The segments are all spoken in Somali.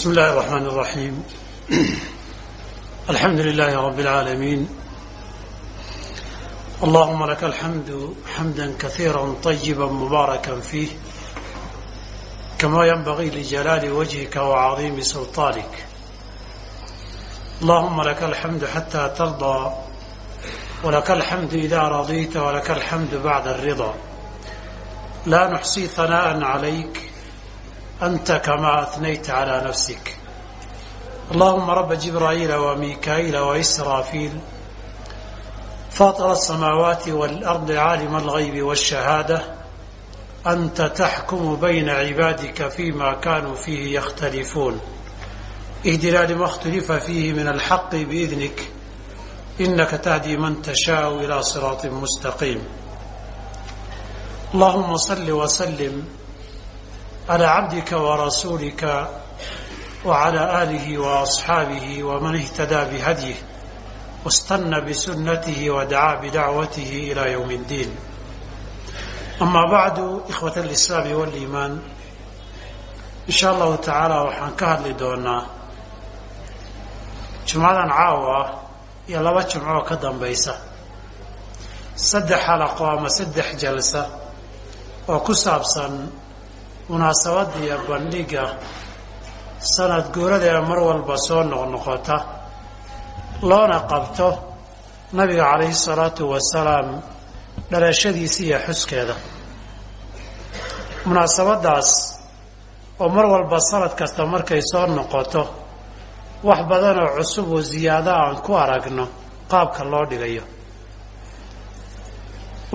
بسم الله الرحمن الرحيم الحمد لله رب العالمين اللهم لك الحمد حمدا كثيرا طيبا مباركا فيه كما ينبغي لجلال وجهك وعظيم سلطانك اللهم لك الحمد حتى ترضى ولك الحمد إذا رضيت ولك الحمد بعد الرضا لا نحصي ثناء عليك أنت كما أثنيت على نفسك اللهم رب جبرائيل وميكائيل وإسرافيل فاطر السماوات والأرض عالم الغيب والشهادة أنت تحكم بين عبادك فيما كانوا فيه يختلفون اهدنا لما اختلف فيه من الحق بإذنك إنك تهدي من تشاء إلى صراط مستقيم اللهم صل وسلم على عبدك ورسولك وعلى آله وأصحابه ومن اهتدى بهديه واستنى بسنته ودعا بدعوته إلى يوم الدين أما بعد إخوة الإسلام والإيمان إن شاء الله تعالى waxaan ka hadli doonaa jumcadan caawa iyo laba jumco oo ka dambaysa saddex xalaqo ama saddex jalsa oo ku saabsan munaasabada iyo bandhiga sanad guuradeeda mar walba soo noqnoqota loona qabto nabiga calayhi salaatu wasalaam dhalashadiisa iyo xuskeeda. Munaasabadaas oo mar walba sanad kasta markay soo noqoto wax badan oo cusub oo ziyaado aan ku aragno qaabka loo dhigayo.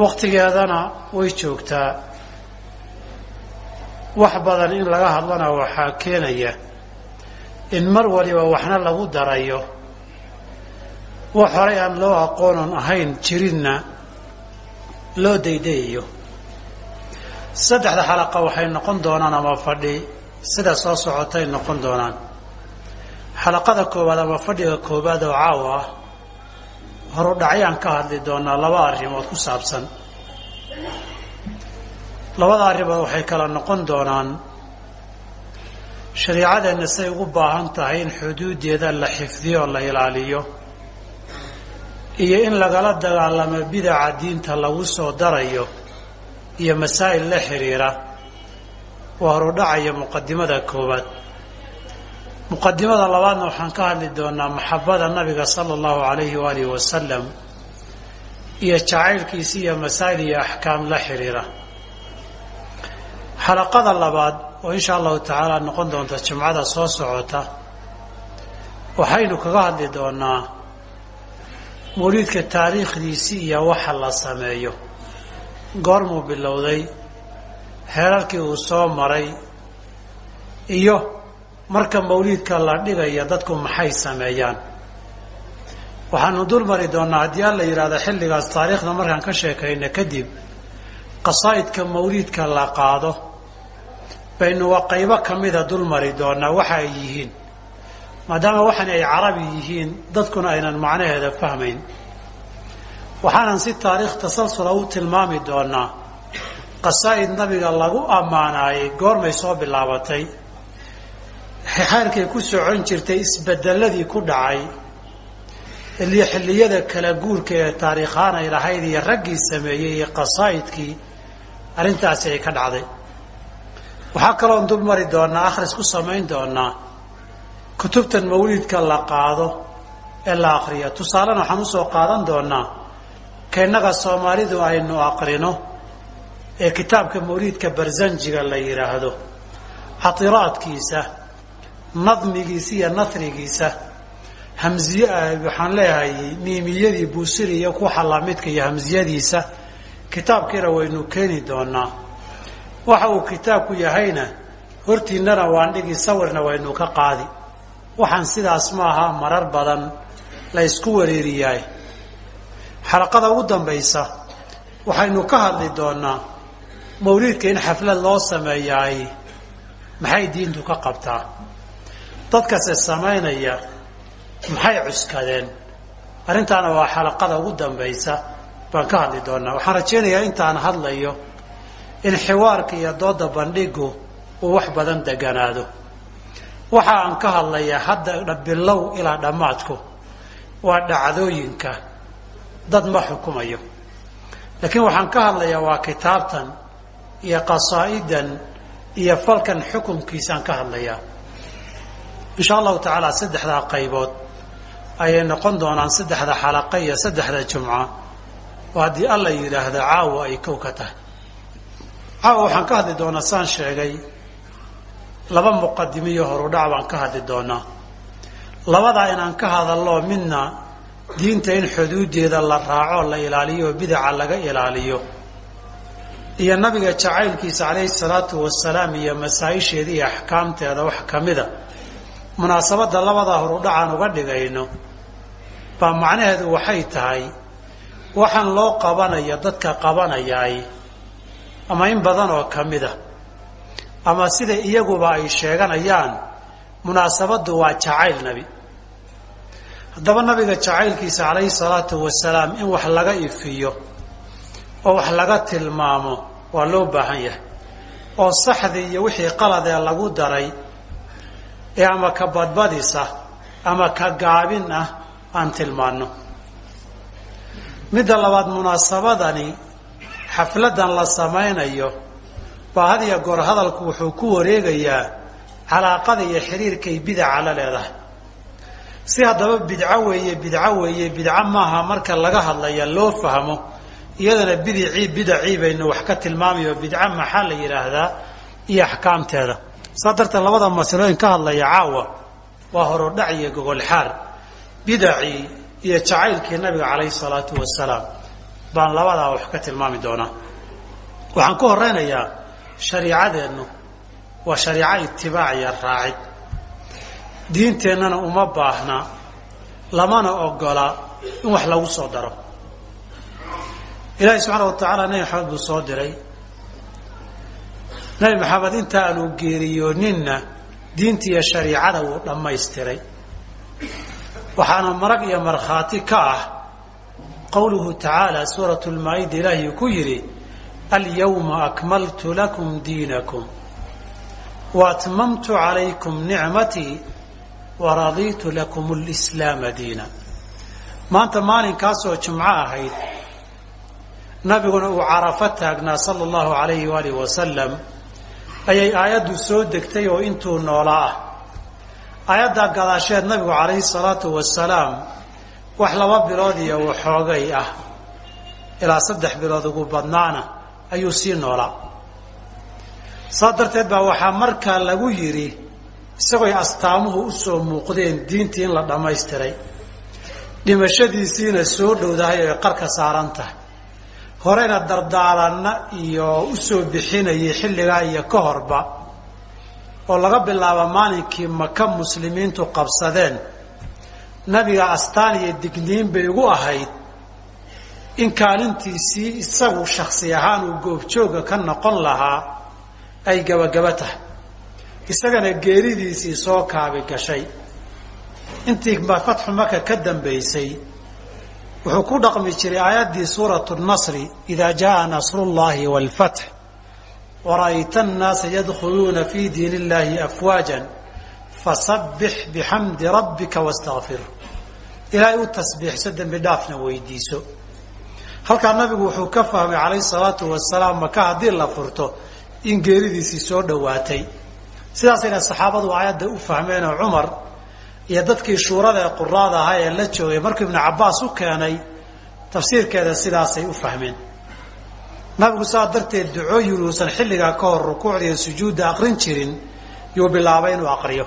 Wakhtigeedana way joogtaa wax badan in laga hadlana waxaa keenaya in mar waliba waxna lagu darayo. Wax horay aan loo aqoonon ahayn jirinna loo daydayayo. Saddexda xalaqa waxay noqon doonaan ama fadhi sida soo socotay noqon doonaan. Xalaqada koowaad ama fadhiga koowaad oo caawa ah horudhacyaan ka hadli doonaa laba arrimood ku saabsan labada arrimood waxay kala noqon doonaan shariicadeenna say ugu baahan tahay in xuduuddeeda la xifdiyo la ilaaliyo iyo in lagala dagaalamo bidaca diinta lagu soo darayo iyo masaa'il la xidhiira waa horudhacaya muqadimada koowaad. Muqadimada labaadna waxaan ka hadli doonaa maxabada nabiga sala allahu alayhi waalihi wasalam iyo jacaylkiisi iyo masaa'il iyo axkaam la xidhiira xalaqada labaad oo insha allahu tacaala noqon doonta jimcada soo socota waxaynu kaga hadli doonaa mawliidka taariikhdiisii iyo waxa la sameeyo. Goormuu bilowday heerarkii uu soo maray iyo marka mawliidka la dhigaya dadku maxay sameeyaan? Waxaanu dul mari doonaa haddii alla yidhahdo xilligaas taariikhda markaan ka sheekayna kadib qasaa'idka mawliidka la qaado baynu waa qaybo ka mida dul mari doonaa waxa ay yihiin. Maadaama waxani ay carabi yihiin dadkuna aynan macnaheeda fahmayn. Waxaanan si taariikh tasalsula u tilmaami doonaa qasaa'id nabiga lagu ammaanaayay goormay soo bilaabatay. Khayrkay ku socon jirtay isbedeladii ku dhacay. Iyo xilliyada kala guurka ee taariikhaan ay lahayd iyo raggii sameeyey iyo qasaa'idkii arrintaasi ay ka dhacday waxaa kaloon dul mari doonaa akhris ku samayn doonaa. Kutubtan mawliidka la qaado ee la akriyo tusaalena waxaan u soo qaadan doonaa ka innaga soomaalidu aynu aqrino ee kitaabka mawliidka barsanjiga la yidhaahdo catiraadkiisa nadmigiisa iyo nasrigiisa hamziye waxaan leeyahay miimiyadii buusiri iyo kuxa lamidka iyo hamziyadiisa kitaabkiina waynu keeni doonaa waxa uu kitaabku yahayna hortiinana waan dhigi sawirna waynu ka qaadi. Waxaan sidaas maaha marar badan la ysku wareeriyaay xalaqada ugu dambaysa waxaynu ka hadli doonaa mawliidka in xaflad loo sameeyaay maxay diintu ka qabtaa? Dadkase samaynaya maxay cuskadeen? Arrintaana waa xalaqada ugu dambaysa baan ka hadli doonaa. Waxaan rajaynayaa intaan hadlayo in xiwaarka iyo dooda bandhigu uu wax badan deganaado. Waxa aan ka hadlayaa hadda bilow ilaa dhammaadku waa dhacdooyinka dad ma xukumayo. Laakiin waxaan ka hadlayaa waa kitaabtan iyo qasaa'idan iyo falkan xukunkiisaan ka hadlayaa. Insha allahu tacaala saddexdaa qaybood ayay noqon doonaan saddexda xalaqa iyo saddexda jumca oo haddii alla yidhaahdo caawa ay kow ka tahay caawa waxaan ka hadli doonaa saan sheegay. Laba muqadimiyo horudhac baan ka hadli doonaa. Labadaa inaan ka hadallo midna diinta in xuduudeeda la raaco la ilaaliyo oo bidaca laga ilaaliyo. Iyo nabiga jacaylkiisa calayhi salaatu wasalaam iyo masaa-isheeda iyo axkaamteeda wax ka mida. Munaasabadda labadaa horudhacaan uga dhigayno baa macnaheedu waxay tahay waxaan loo qabanayo dadka qabanayaay ama in badan oo ka mida ama sida iyaguba ay sheeganayaan munaasabaddu waa jacayl nebi haddaba nabiga jacaylkiisa calayhi salaatu wasalaam in wax laga ifiyo oo wax laga tilmaamo waa loo baahan yahay. Oo saxdii iyo wixii qaladee lagu daray ee ama ka badbadisa ama ka gaabin ah aan tilmaanno. Midda labaad munaasabadani xafladan la samaynayo baa had iyo goor hadalku wuxuu ku wareegayaa calaaqada iyo xiriirkay bidaca la leedahay. Si haddaba bidco weeye bidco weeye bidco maaha marka laga hadlaya loo fahmo iyadana bidicii bidacii baynu wax ka tilmaamayo bidco maxaa la yidhaahdaa iyo axkaamteeda. Saa darteed labada masalooyin ka hadlaya caawa waa horodhac iyo gogolxaar. Bidacii iyo jacaylkii nabiga calayhi salaatu wasalaam baan labadaa wax ka tilmaami doonaa. Waxaan ku horeynayaa shariicadeennu waa shariico itibaac iyo raacid diinteennana uma baahna lamana ogola in wax lagu soo daro. Ilaahay subxaana wa tacaala nebi maxamed buu soo diray nebi maxamed inta aanu geeriyooninna diinta iyo shariicada wuu dhammaystiray. Waxaana marag iyo markhaati ka ah qowluhu tacaala suuratu lmaa-ida ilaahi ku yidhi alyawma akmaltu lakum diinakum wa atmamtu calaykum nicmatii wa radiitu lakum lislaama diina. Maanta maalinkaasoo jumco ahayd nabiguna uu carafo taagnaa sala allahu alayhi waalihi wasalam ayay aayaddu soo degtay oo intuu noolaa ah. Aayaddaa gadaasheed nabigu calayhi salaatu wasalaam wax laba bilood iyo waxoogay ah ilaa saddex bilood ugu badnaana ayuu sii noolaa. Saa darteed baa waxaa markaa lagu yidhi isagooy astaamuhu u soo muuqdeen diintii in la dhammaystiray. Dhimashadiisiina soo dhowdahay oo ay qarka saaran tahay. Horeyna dardaaranna iyo u soo bixinayay xilligaa iyo ka horba oo laga bilaabo maalinkii maka muslimiintu qabsadeen nabiga astaan iyo digniin bay ugu ahayd. In kaalintiisii isagu shaksi ahaan uu goobjooga ka noqon lahaa ay gabagaba tahay. Isagana geeridiisii soo kaabi gashay. Intii fatxu maka ka dambaysay wuxuu ku dhaqmi jiray aayaddii suuratu nasri idaa jaa nasrullahi waalfatx wara'ayta annaasa yadkhuluuna fii diin illahi afwaajan fasabbix bixamdi rabbika wastakfir ilaahay u tasbiixso dembi dhaafna weydiiso. Halkaa nabigu wuxuu ka fahmay calayhi salaatu wasalaam maka haddii la furto in geeridiisii soo dhowaatay sidaasayna saxaabadu aayadda u fahmeenoo cumar iyo dadkii shuurada ee quraada ahaa ee la joogay markuu ibnu cabbaas u keenay tafsiirkeeda sidaasay u fahmeen. Nabigu saa darteed ducooyin uusan xilligaa ka hor rukuucda iyo sujuudda aqrin jirin yuu bilaabay inuu aqriyo.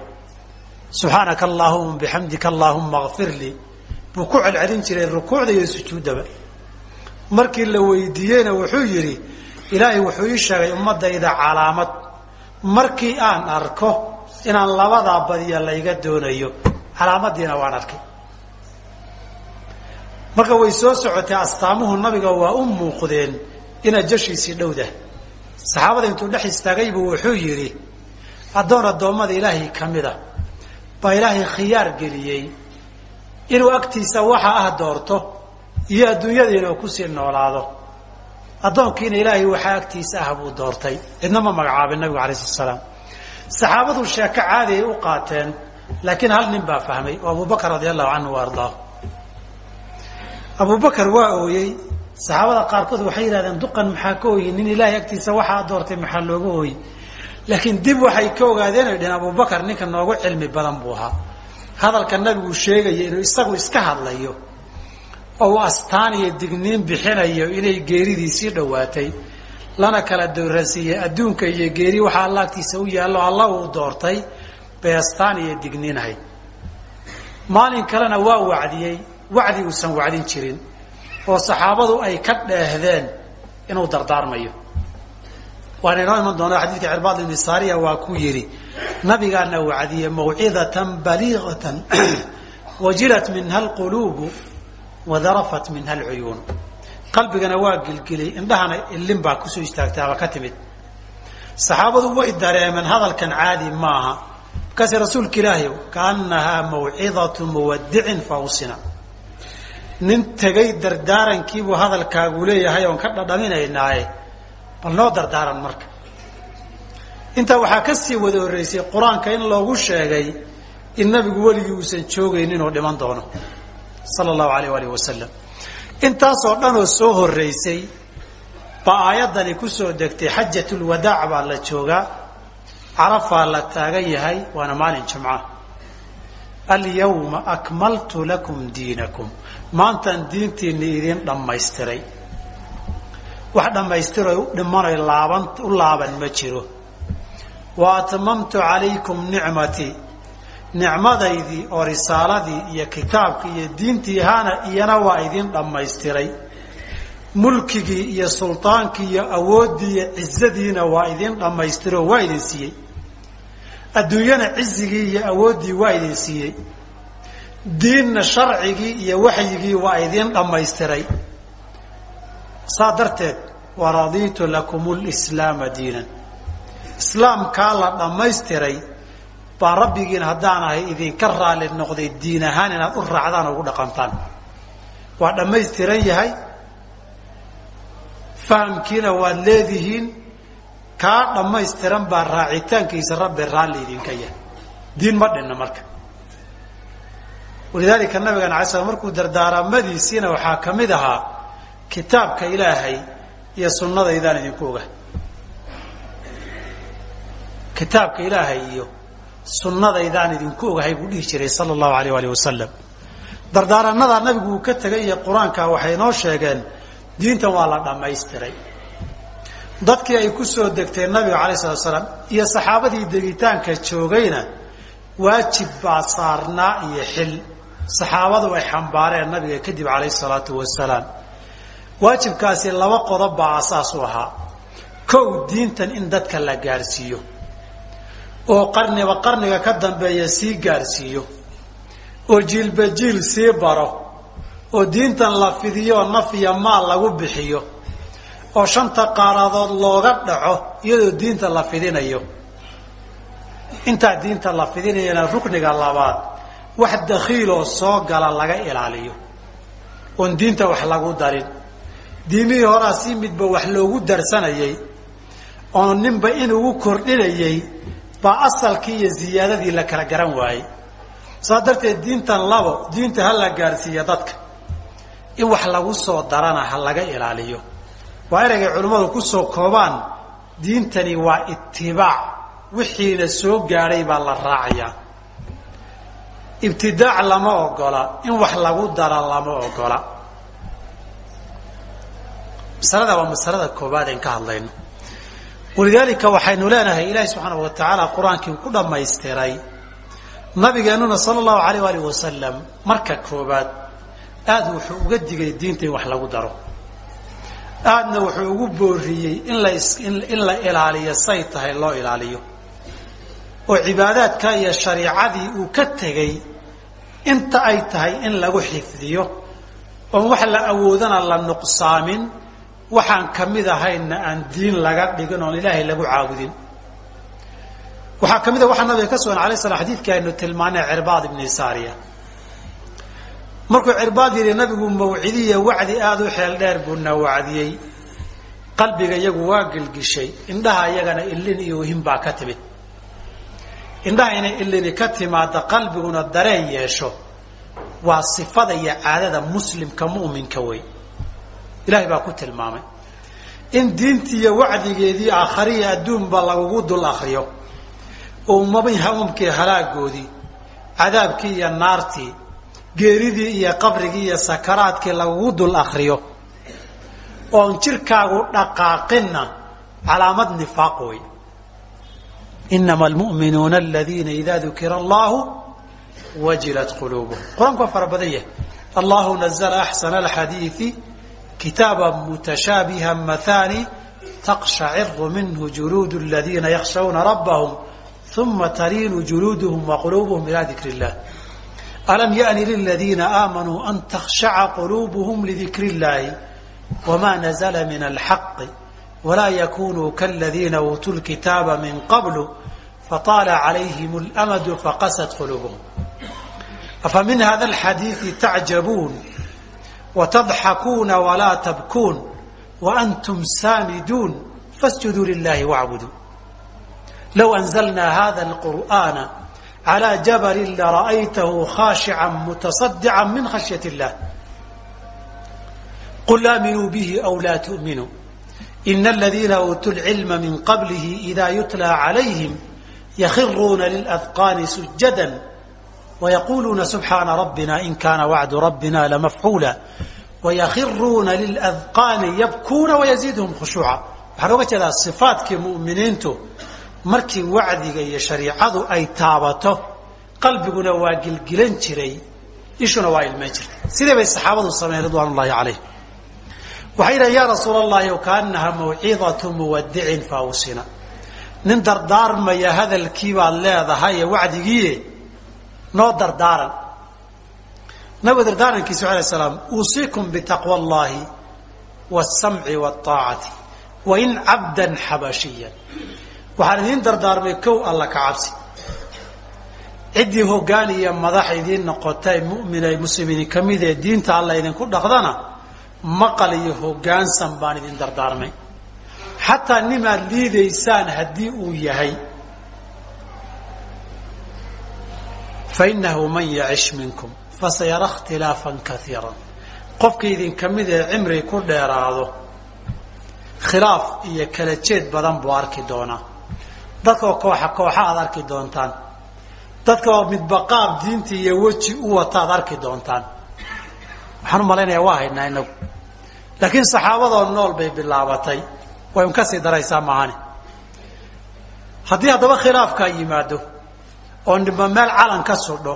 Subxaanaka allaahuma bixamdika allaahuma kfir lii buu ku celcelin jiray rukuucda iyo sujuuddaba. Markii la weydiiyeyna wuxuu yidhi ilaahay wuxuu ii sheegay ummaddayda calaamad. Markii aan arko inaan labadaa badiya layga doonayo calaamadiina waan arkay. Marka way soo socotay astaamuhu nabiga waa u muuqdeen inaad jashiisii dhowdah saxaabada intuu dhex istaagaybu wuxuu yidhi addoon addoommada ilaahay ka mida baa ilaahay khiyaar geliyey inuu agtiisa waxa ah doorto iyo adduunyadiina ku sii noolaado. Addoonkiina ilaahay waxaa agtiisa ah buu doortay. Cidna ma nabigu alay slat slaam saxaabadu sheeko caadi ay u qaateen laakiin hal nin baa fahmay oo abubakar radia allahu canhu wa ardaahu abubakar waa ooyey saxaabada qaarkood waxay yidhahdeen duqan maxaa ka ooyey? Nin ilaahay agtiisa waxaa doortay maxaa looga ooyey? Laakiin dib waxay ka ogaadeen ay dheheen abubakar ninka noogu cilmi badan buu ahaa hadalka nabigu sheegaya inuu isagu iska hadlayo oo uu astaan iyo digniin bixinayo inay geeridiisii dhowaatay. Lana kala dooransiiyey adduunka iyo geeri waxaa alla agtiisa u yaallo alla uu doortay bay astaan iyo digniinahay maalin kalena waa wacdiyey wacdi uusan wacdin jirin oo saxaabadu ay ka dheehdeen inuu dardaarmayo waana inoo iman doonaa xadiidka cirbaad ibni saariya waa ku yidhi nabigaana wacdiye mawcidatan baliiqatan wajilat minha alquluubu wadarafat minha alcuyuun qalbigana waa gilgilay indhahana ilin baa ku soo istaagtaaba ka timid. Saxaabadu way dareemeen hadalkan caadi maaha markaase rasuulka ilaahay kaanahaa mawcidatu muwadicin fausina nin tegay dardaarankiibuu hadalkaagu leeyahay oon ka dhadhaminaynaaye bal noo dardaaran marka. Intaa waxaa ka sii wada horreysay qur'aanka in loogu sheegay in nabigu weligii uusan joogaynin oo dhiman doono sala allahu alayh alih wasalam intaasoo dhan oo soo horreysay baa aayaddani ku soo degtay xajatulwadaac baa la joogaa. Carafaa la taagan yahay waana maalin jimca alyawma akmaltu lakum diinakum. Maantaan diintiinni idiin dhammaystiray wax dhammaystiro u dhimanoy laaban u laaban ma jiro. Wa atmamtu calaykum nicmatii nicmadaydii oo risaaladii iyo kitaabkii iyo diintii ahaana iyana waa idiin dhammaystiray. Mulkigii iyo sultaankii iyo awooddii iyo cizadiina waa idiin dhammaystiroo waa idin siiyey. Adduunyana cizigii iyo awooddii waa idin siiyey. Diinna sharcigii iyo waxyigii waa idiin dhammaystiray saa darteed waradiitu lakum lislaama diinan. Islaamkaa la dhammaystiray baa rabbigiin haddaan ahay idinka raali noqday diin ahaan inaad u raacdaan ugu dhaqantaan. Waa dhammaystiran yahay fahamkiina waad leedihiin kaa dhammaystiran baa raacitaankiisa rabbi raalli idinka yahay. Diin ma dhinna marka. Walidaalika nabigan alay slam markuu dardaaramadiisiina waxaa ka mid ahaa kitaabka ilaahay iyo sunnadaydaan idinku oga. Kitaabka ilaahay iyo sunnadaydaan idinku ogahay buu dhihi jiray sala allahu alayh alih wasalam dardaaranadaa nabigu uu ka tegay iyo qur'aanka waxay noo sheegeen diintan waa la dhammaystiray. Dadkii ay ku soo degteen nabiga alayh salatu salaam iyo saxaabadii degitaanka joogayna waajib baa saarnaa iyo xil. Saxaabadu ay xambaareen nabiga kadib calayh salaatu wasalaam waajibkaasi laba qodob baa asaas u ahaa. Kow diintan in dadka la gaarsiiyo oo qarniba qarniga ka dambeeya sii gaarsiiyo oo jiilba jiil sii baro oo diintan la fidiyo naf iyo maal lagu bixiyo oo shanta qaaradood looga dhaco iyadoo diinta la fidinayo. Intaa diinta la fidinayana rukniga labaad wax dakhiiloo soo gala laga ilaaliyo. Oon diinta wax lagu darin diimihii horaa midba wax loogu darsanayay oo ninba inugu kordhinayay baa asalkii iyo ziyaadadii la kala garan waayey. Saas darteed diintan labo diinta ha la gaarsiiya dadka. In wax lagu soo darana ha laga ilaaliyo. Waa eraygay culimmadu ku soo koobaan diintani waa itibaac wixiina soo gaadhay baa la raacayaa ibtidaac lama ogola in wax lagu dara lama ogola masalada waa masalada koobaad een ka hadlayno. Walidaalika waxaynu leenahay ilaahi subxaanahu wa tacaala qur'aankii ku dhammaystiray nabigeennuna sala allahu alayh alih wasalam marka koobaad aada wuxuu uga digay diinta in wax lagu daro. Aadna wuxuu ugu booriyey in la in la ilaaliyo say tahay loo ilaaliyo. Oo cibaadaadka iyo shariicadii uu ka tegey inta ay tahay in lagu xifdiyo oon wax la awoodana la nuqsaamin waxaan ka mid ahayna aan diin laga dhigin oon ilaahay lagu caabudin. Waxaa ka mid a waxaa nabiga ka sugan alay slam xadidkii aynu tilmaanay cirbaad ibni saariya. Markuu cirbaad yidhi nabigu mawcidiya wacdi aada u xeel dheer buuna wacdiyey. Qalbiga iyagu waa gelgishay indhaha iyagana ilin iyo ohin baa ka timid. Indhaha inay ilini ka timaado qalbiguna dareen yeesho. Waa sifada iyo caadada muslimka mu'minka wey ilahay baa ku tilmaamay. In diintii iyo wacdigeedii aakhariya adduunba lagugu dul akriyo oo umamkii halaagoodii cadaabkii iyo naartii geeridii iyo qabrigii iyo sakaraadkii lagugu dul akriyo oon jirkaagu dhaqaaqinna calaamad nifaaq wey inama almu'minuuna aladiina idaa dukira allahu wajilat quluubuhum. Qur'aanku waa fara badan yahay. Allahu nazla axsana alxadiidi kitaaba mutashaabiha mathani taqshaciru minhu juluud aladiina yakhshawna rabbahum uma taliinu juluuduhum waquluubuhum ila dikr illah alam yani liladiina aamanuu an takhshaca quluubuhum lidikr illahi wma nazla min alxaqi walaa yakunuu kaladiina uutuu lkitaaba min qablu fطaala calayhim اlamadu faqasat quluubuhum afa min hada alxadiidi tacjabuun watadxakuuna walaa tabkuun waantum saamiduun fasjuduu lilahi wacbuduu low anzlna hada اlqur'ana عlى jabli lara'aytahu khashica mutaصadica min khashyaة اllah qul aaminuu bihi aw laa tu'minuu ina aladiina uutuu lcilma min qablihi idaa yutlaa calayhim yakhiruuna liladqaani sujada wayaquuluuna subxaana rabbina in kaana wacdu rabbina lamafcuula wayakhiruuna liladqaani yabkuuna wayaziiduhum khushuuca waxaan oga jeedaa sifaatkii mu'miniintu markii wacdiga iyo shariicadu ay taabato qalbiguna waa gilgilan jiray ishuna waa ilmayn jirtay sidee bay saxaabadu sameeyeen ridwaan ullahi calayh waxay yidhahen yaa rasuul allahi kaanaha mawcidatu muwadicin faawsina nin dardaarmaya hadalkii baad leedahay ee wacdigiie noo dardaaran. Nabiga dardaarankiisa alay slaam uusiikum bitaqwa allahi wاsamci wاaacati wain cabdan xabashiyan waxaan idiin dardaarmay kow alla ka cabsi. Ciddii hoggaan iyo madax idiin noqotay mu'minay muslimiin ka mid ee diinta alla idinku dhaqdana maqal iyo hoggaansan baan idin dardaarmay. Xataa nimaad liidaysaan haddii uu yahay fainahu man yacish minkum fasayara ikhtilaafan kaiira qofka idinka mid ee cimri ku dheeraado khilaaf iyo kala jeed badan buu arki doonaa dadkaoo kooxa kooxa aad arki doontaan dadka oo midbaqaab diinta iyo weji u wata ad arki doontaan waxaan u malaynayaa waa haynaa inagu laakiin saxaabadoo nool bay bilaabatay way un ka sii daraysaa maahane haddii haddaba khilaafkaa yimaado oo ninba meel calan ka sudho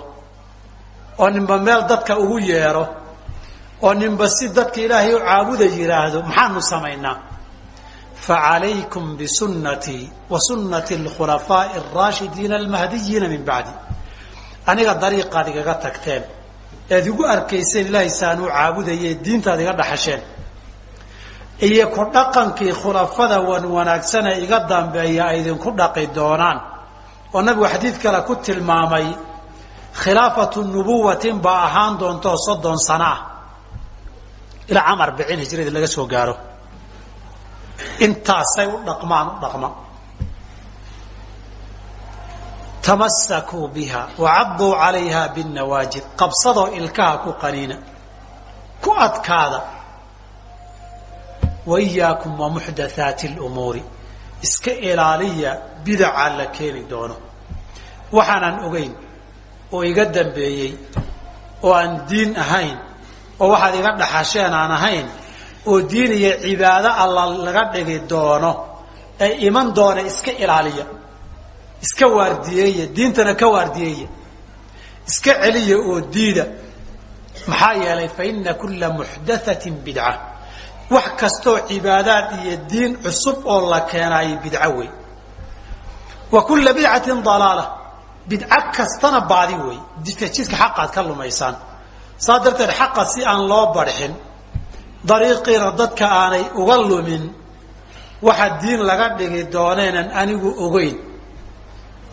oo ninba meel dadka ugu yeedho oo ninba si dadka ilaahay u caabuda yidhaahdo maxaanu samaynaa? Facalaykum bisunnatii wa sunnati alkhulafaa'i alraashidiina almahdiyiina min bacdi aniga dariiqaad igaga tagteen eed igu arkayseen ilaahay saan u caabudayee diintaad iga dhaxasheen. Iyo ku dhaqankii khulafada wan wanaagsane iga dambeeya ay dhaqi doonaan oo nabigu xadiid kale ku tilmaamay khilaafatu nubuwatin baa ahaan doontaoo soddon sano ilaa camar bicin hijradii laga soo gaaro. Intaasay u dhaqmaan u dhaqma tamasakuu biha wacaduu calayha binnawaajid qabsadoo ilkaha ku qaniina ku adkaada. Wa wa muxdathaati lumuuri iska ilaaliya bidaca la keeni doono. Waxaanan ogeyn oo iga dambeeyey oo aan diin ahayn oo waxaad iga dhaxasheen aan ahayn oo diin iyo cibaado alla laga dhigi doono ee iman doona iska ilaaliya iska waardiyeeya diintana ka waardiyeeya iska celiya oo diida maxaa yeelay fa ina kulla muxdathatin bidca wax kastoo cibaadaad iyo diin cusub oo la keenaayo bidco wey. Wa kulla bidcatin dalaala bidco kastana baadi wey. Jidka jidka xaqaad ka lumaysaan. Saa darteed xaqa si aan loo barxin dariiqiina dadka aanay uga lumin waxa diin laga dhigi dooneenan anigu ogeyn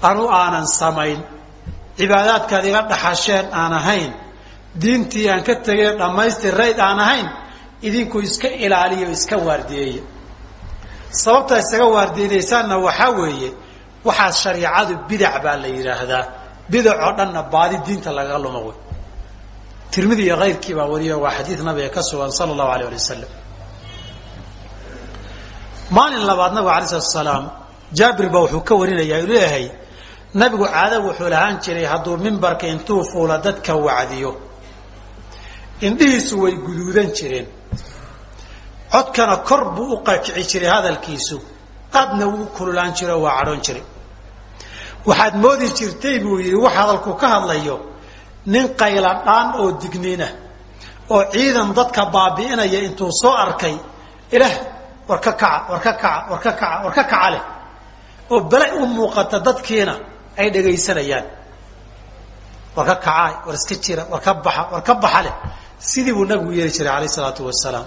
anu aanan samayn cibaadaadkaad iga dhaxasheen aan ahayn diintii aan ka tegeen dhammaystirayd aan ahayn idinku iska ilaaliya o iska waardiyeeya sababtaa isaga waardiyeynaysaanna waxaa weeye waxaas shariicadu bidac baa la yidhaahdaa bidacoo dhanna baadi diinta lagaga luma wey. Tirmidi iyo kayrkii baa wariyo waa xadiid nabiga ka sugan sala allahu alay ali wasalam maalin labaad nabigu alay slatu salaam jaabir baa wuxuu ka warinayaa uu leeyahay nabigu caado wuxuu lahaan jiray hadduu mimbarka intuu fuula dadka wacdiyo. Indhihiisu way guduudan jireen codkana kor buu u qakici jiray hadalkiisu. Aadna wuu kululaan jiro waa cadhoon jiray. Waxaad moodi jirtay buu yidhi wax hadalku ka hadlayo nin qayla dhaan oo digniina oo ciidan dadka baabi'inaya intuu soo arkay ilaah war ka kaca war ka kaca war ka kaca war ka kaca leh oo bele u muuqata dadkiina ay dhegaysanayaan war ka kacaay war iska jira war ka baxa war ka baxa leh. Sidii buu nabigu yeeli jiray alayh isalaatu wasalaam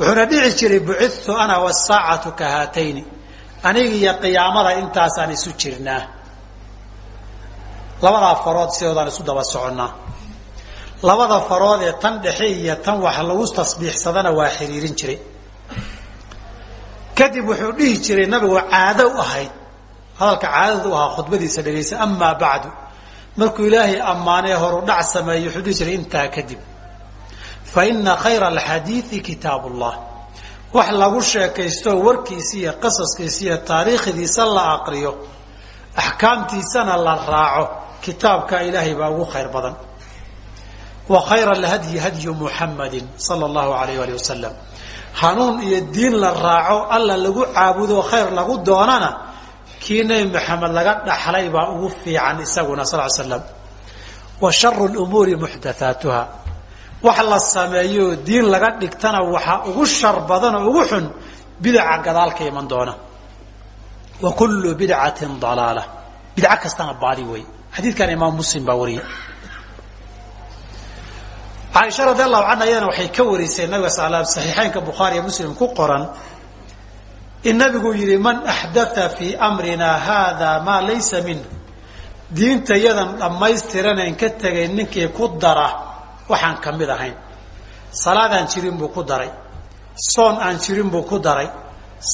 wuxuuna dhici jiray bucidtu ana wasaacatu ka haatayni aniga iyo qiyaamada intaasaan isu jirnaa. Labadaa farood sidoodaan isu daba soconnaa. Labada farood ee tan dhexe iyo tan wax lagu tasbiixsadana waa xiriirin jiray. Kadib wuxuu dhihi jiray nabigu caado u ahayd. Hadalka caadada u ahaa khudbadiisa dhegaysa amaa bacdu. Markuu ilaahay ammaanee horu dhac sameeyey wuxuu dhihi jiray intaa kadib fa ina khayra alxadiidi kitaab ullah wax lagu sheekaysto warkiisa iyo taariikhdiisa la aqriyo axkaamtiisana la raaco kitaabka ilaahay baa ugu khayr badan. wa khayra alhadyi hadyu muxamadin sala allahu alayh ali wasalam hanuun iyo diin la raaco alla lagu caabudo khayr lagu doonana kii nebi maxamed laga dhaxlay baa ugu fiican isaguna sal slam wa sharu lumuuri muxdathaatuha wax la sameeyo diin laga dhigtana waxaa ugu shar badan oo ugu xun bidaca gadaalka iman doona. Wa kullu bidcatin dalaala. Bidco kastana baadi wey xadiidkan imaam muslim baa wariye caaisha radi allahu canha iyadana waxay ka warisay nabiga sal saxiixeynka bukhaari iyo muslim ku qoran in nabigu yihi man axdaa fii amrina hada maa laysa minh diinta yadan dhammaystiranayn ka tegay ninkii ku dara waxaan ka mid ahayn. Salaad aan jirin buu ku daray. Soon aan jirin buu ku daray.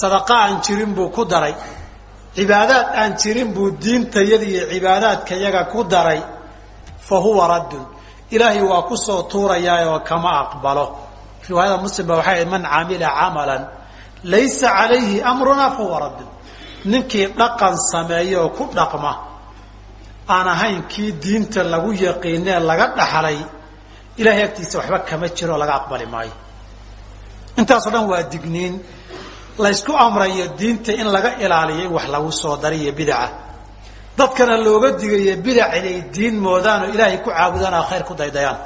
Sadaqa aan jirin buu ku daray. Cibaadaad aan jirin buu diintayada iyo cibaadaadka yaga ku daray. Fa huwa raddun. Ilaahay waa ku soo tuurayaa oo kama aqbalo. Riwaayada muslim ba waxay man camila camalan laysa calayhi amruna fa huwa raddun. Ninkii dhaqan sameeya oo ku dhaqma aan ahayn kii diinta lagu yaqiinee laga dhaxlay ilahay agtiisa waxba kama jiro laga aqbali maayo. Intaasoo dhan waa digniin. Laysku amrayo diinta in laga ilaaliyo in wax lagu soo dariyo bidaca dadkana looga digayo bidac inay diin moodaan oo ilaahay ku caabudaan oo khayr ku daydayaan.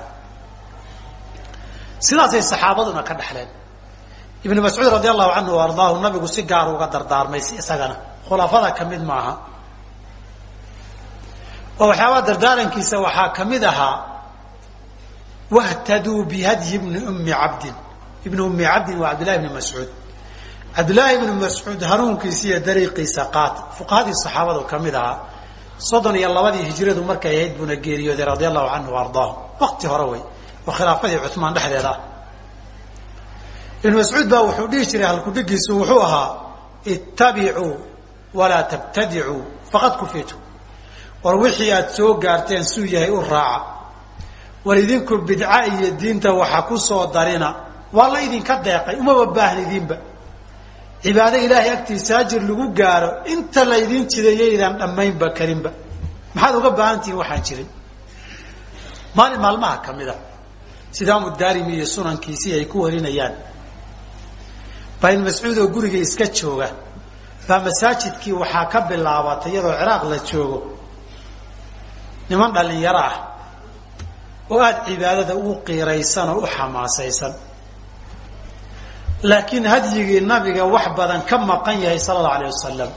Sidaasay saxaabaduna ka dhaxleen. Ibnu mascuud radi allahu canhu o ardaahu nabigu si gaar uga dardaarmay isagana. Khulafada ka mid maaha. Oo waxyaabaa dardaarankiisa waxaa ka mid ahaa wahtaduu bihadyi bni ummi cabdin ibni ummi cabdin waa cabdillahi bni mascuud cabdillaahi ibnu mascuud hanuunkiisa iyo dariiqiisa qaat fuqahadii saxaabadu ka mid ahaa soddon iyo labadii hijradu markay ahayd buuna geeriyooday radia allahu canhu ardaahu waqti hore wey oo khilaafadii cumaan dhexdeeda ah ibnu mascuud baa wuxuu dhihi jiray halkudhigiisu wuxuu ahaa ittabicuu walaa tabtadicuu faqad kufitu war wixii aad soo gaarteen suu yahay u raaca war idinku bidca iyo diinta waxa ku soo darina. Waa la idinka deeqay umaba baahnidiinba. Cibaado ilaahay agtiisa ajir lagu gaaro inta laydin jidayaydaan dhammaynba karinba. Maxaad uga baahan tihiin waxaan jirin maalin maalmaha ka mid a sidaamu daarimi iyo sunankiisii ay ku warinayaan. Baa ibn mascuud oo guriga iska jooga baa masaajidkii waxaa ka bilaabatay iyadoo ciraaq la joogo. Niman dhallinyaro ah oo aada cibaadada ugu qiiraysan oo u xamaasaysan. Laakiin hadyigii nabiga wax badan ka maqan yahay sala allau alayh wasalam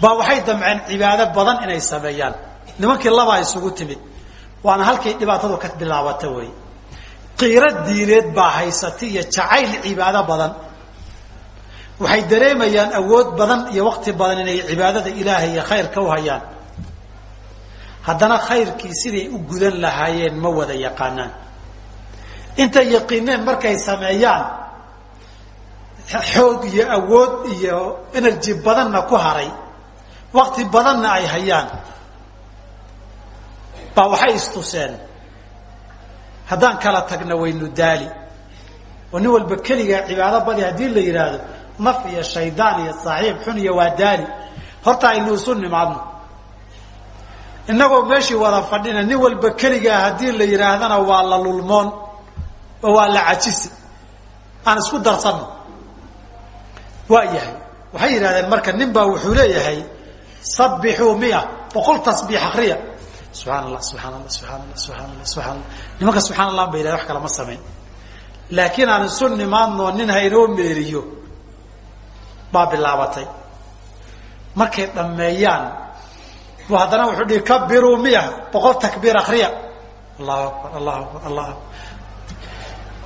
baa waxay damceen cibaado badan inay sameeyaan. Nimankii labaa isugu timid. Waana halkay dhibaatadu ka bilaabata wey qiiro diineed baa haysata iyo jacayl cibaado badan. Waxay dareemayaan awood badan iyo waqti badan inay cibaadada ilaahay iyo khayrka u hayaan haddana khayrkii siday u gudan lahaayeen ma wada yaqaanaan. Intay yaqiineen markay sameeyaan xoog iyo awood iyo energy badanna ku haray. Wakti badanna ay hayaan. Baa waxay istuseen haddaan kala tagna waynu daali. Oo nin walba keligaa cibaado badi haddii la yidhaahdo naf iyo shaydaan iyo saaxiib xun iyo waa daali. Horta aynu isu nimaadno innagoo meeshii wada fadhina nin walba keligaa haddii la yidhaahdana waa la lulmoon oo waa la cajisi. Aan isku darsanno waa yahay. Waxay yidhahdeen marka nin baa wuxuu leeyahay sabbixuu mia boqol tasbiix akriya subxaan allah subxaan allah subxaan allah subxaan allah subxaan allah nimanka subxaan allah ba yidhahda wax kale ma samayn. Laakiin aan isu nimaadnoo nin haynoo meeriyo baa bilaabatay. Markay dhammeeyaan bu haddana wuxuu dhihi kabiruu miya boqol takbiir akriya allahu akbar allahu akbar allah akbar.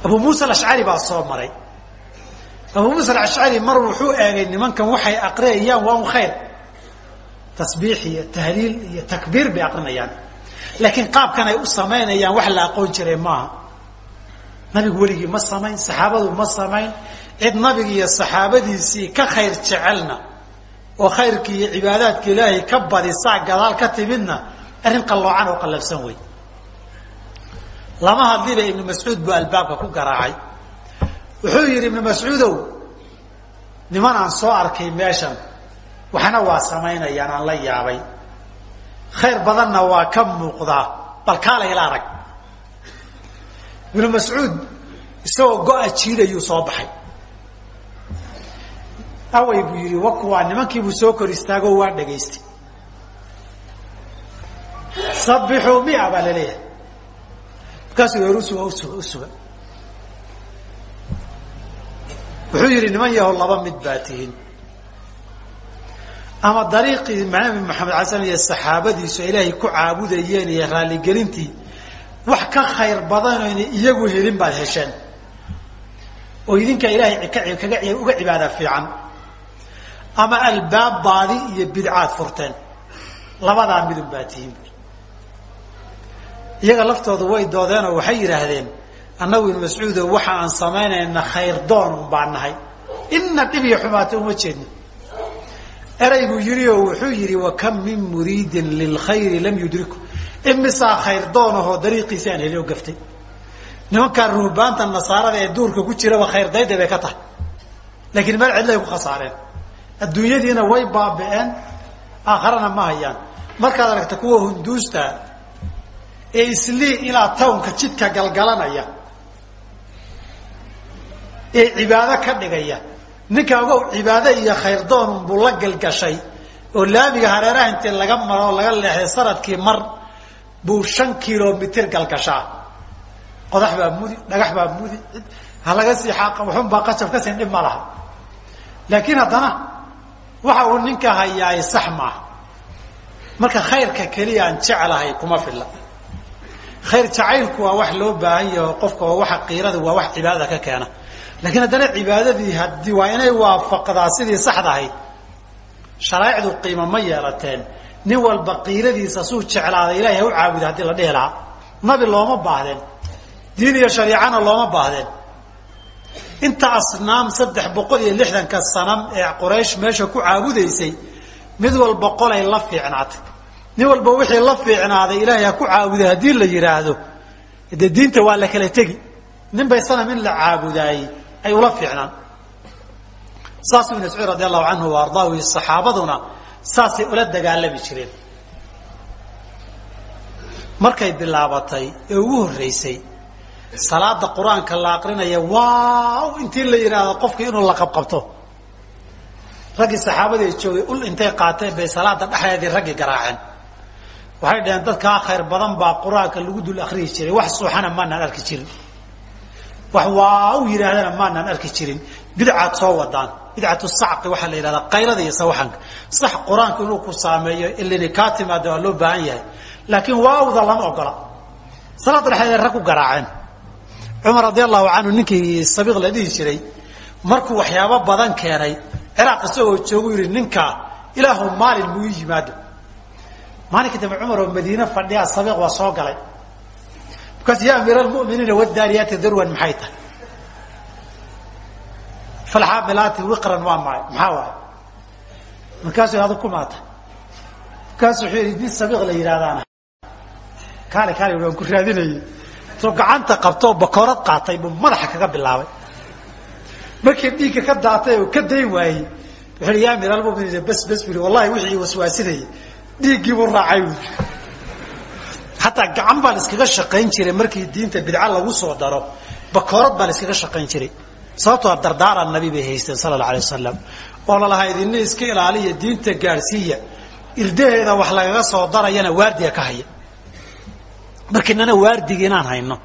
Abu muusa alashcari baa soo maray. Abu muusa alashcari mar wuxuu eegay nimankan waxay aqriyayaan waa un khayr. Tasbiix iyo tahliil iyo takbiir bay aqrinayaan. Laakiin qaabkan ay u samaynayaan wax la aqoon jiray maaha. Nabigu weligii ma samayn saxaabadu ma samayn. Cid nabiga iyo saxaabadiisii ka khayr jecelna oo khayrkii iyo cibaadaadka ilaahay ka badisaa gadaal ka timidna arrin qalloocan oo qallabsan wey lama hadliba ibnu mascuud buu albaabka ku garaacay. Wuxuu yidhi ibnu mascuudow niman aan soo arkay meeshan waxna waa samaynayaan aan la yaabay. Khayr badanna waa ka muuqdaa bal kaala ila arag. Ibnu mascuud isagoo go-a jiidayuu soo baxay away buu yidhi wakuwaa nimankiibuu soo kor istaago waa dhagaystay sabixuu mia baa la leeyahay markaasuu yar usuga usuga usuga wuxuu yidhi niman yahow laba mid baa tihiin. Ama dariiqii nabi maxamed ala slam iyo saxaabadiisu ilaahay ku caabudayeen iyo raalligelintii wax ka khayr badanoo ina iyagu helin baad hesheen oo idinka ilaahay kaga uga cibaada fiican ama albaab baadi iyo bidcaad furteen. Labadaa midun baa tihiin. Iyaga laftoodu way doodeenoo waxay yidhaahdeen annagu ibnu mascuudo waxa aan samaynayna khayr doon un baa nahay. Ina dhib iyo xumaata uma jeedno eraybuu yidhi oo wuxuu yidhi wakam min muriidin lilkhayri lam yudriku. Imisaa khayr doonahoo dariiqiisi aan heli oo gaftay. Nimankaan ruhbaanta nasaarada ee duurka ku jiraba khayr dayda bay ka tahay. Laakiin meel cidlay ku khasaareen adduunyadiina way baabi'een aakharana ma hayaan. Markaad aragta kuwa hunduusta ee islii ilaa townka jidka galgalanaya ee cibaado ka dhigaya ninka ogow cibaado iyo khayr doonun buu la galgashay oo laamiga hareeraha intii laga maro laga leexday sannadkii mar buu shan kilomitir galgashaa. Qodax baa mudi dhagax baa mudi ha laga sii xaaqa waxunbaa qajab ka siin dhib ma laha. Laakiin haddana waxa uu ninka hayaay sax maaha marka khayrka keliya aan jeclahay kuma filla. Khayr jacaylku waa wax loo baahan yaho qofka oo waxa qiirada waa wax cibaadada ka keena. Laakiin haddana cibaadadii hadi waa inay waafaqdaa sidii saxda ahayd sharaa'icdu qiimo ma yeelateen. Nin walba qiiradiisa suu jeclaaday ilahay ha u caabuda haddii la dhihi lahaa. Nabi looma baahdeen. Diin iyo shariicana looma baahdeen inta asnaam saddex boqol iyo lixdanka sanam ee quraysh meesha ku caabudaysay mid walba qolay la fiicnaatay. Nin walba wixii la fiicnaaday ilaahay ha ku caabuday haddii la yidhaahdo dee diinta waa la kala tegi nin bay sanam in la caabudaayey ay ula fiicnaan. Saasuu ibn mascuud radi allahu canhu wa ardaahu iyo saxaabaduna saasay ula dagaalami jireen. Markay bilaabatay ee ugu horreysay salaada qur'aanka la aqrinaya waaw intii la yidhaahdo qofkii inuu la qabqabto raggii saxaabadii joogay ul intay qaateen bay salaada dhexdeedii raggii garaaceen. Waxay dhaheen dadkaa khayr badan baa qur'aanka lagu dul akriyi jiray wax suuxana maanaan arki jirin. Wax waa u yidhaahdana maanaan arki jirin. Bidcaad soo wadaan. Bidcatu sacqi waxaa la yidhahdaa qaylada iyo sawaxanka. Sax qur'aanku inuu ku saameeyo ilini kaa timaada waa loo baahan yahay. Laakiin waawda lama ogola. Salaada dhexdeeda rag garaaceen cumar radi allahu canhu ninkii sabiiq la dhihi jiray markuu waxyaabo badan keenay ciraaq isagoo joogu yihi ninkaa ilaahu maalin muu ii yimaado. Maalinka dambe cumar oo madiine fadhiyaa sabiiq waa soo galay. Markaas ya amiir almuminiina wadaariyaati darwan maxay tahay? Falxaamilaati wiqran waa maay maxaa waay markaasuu adu kumaata markaasuu wuxuu yidhi nin sabiiq la yidhahdaana kaali kaali waan ku raadinayay soo gacanta qabtoo bakoorad qaatay buu madaxa kaga bilaabay. Markii dhiigga ka daatay oo ka dayn waayey wuxuu yidhi yaa amiir almuminiin bes bes buu wallahi wixii waswaasinayay dhiiggii buu raacay buu hataa gacan baa la iskaga shaqayn jiray markii diinta bidca lagu soo daro bakoorad baa la iskaga shaqayn jiray. Sababtoo dardaaran nabi bay haysteen sala alla alay wasalam oo lalahaa idinna iska ilaaliya diinta gaadhsiiya irdaheeda wax lagaga soo darayana waardiga ka haya markiinana waardiga inaan hayno.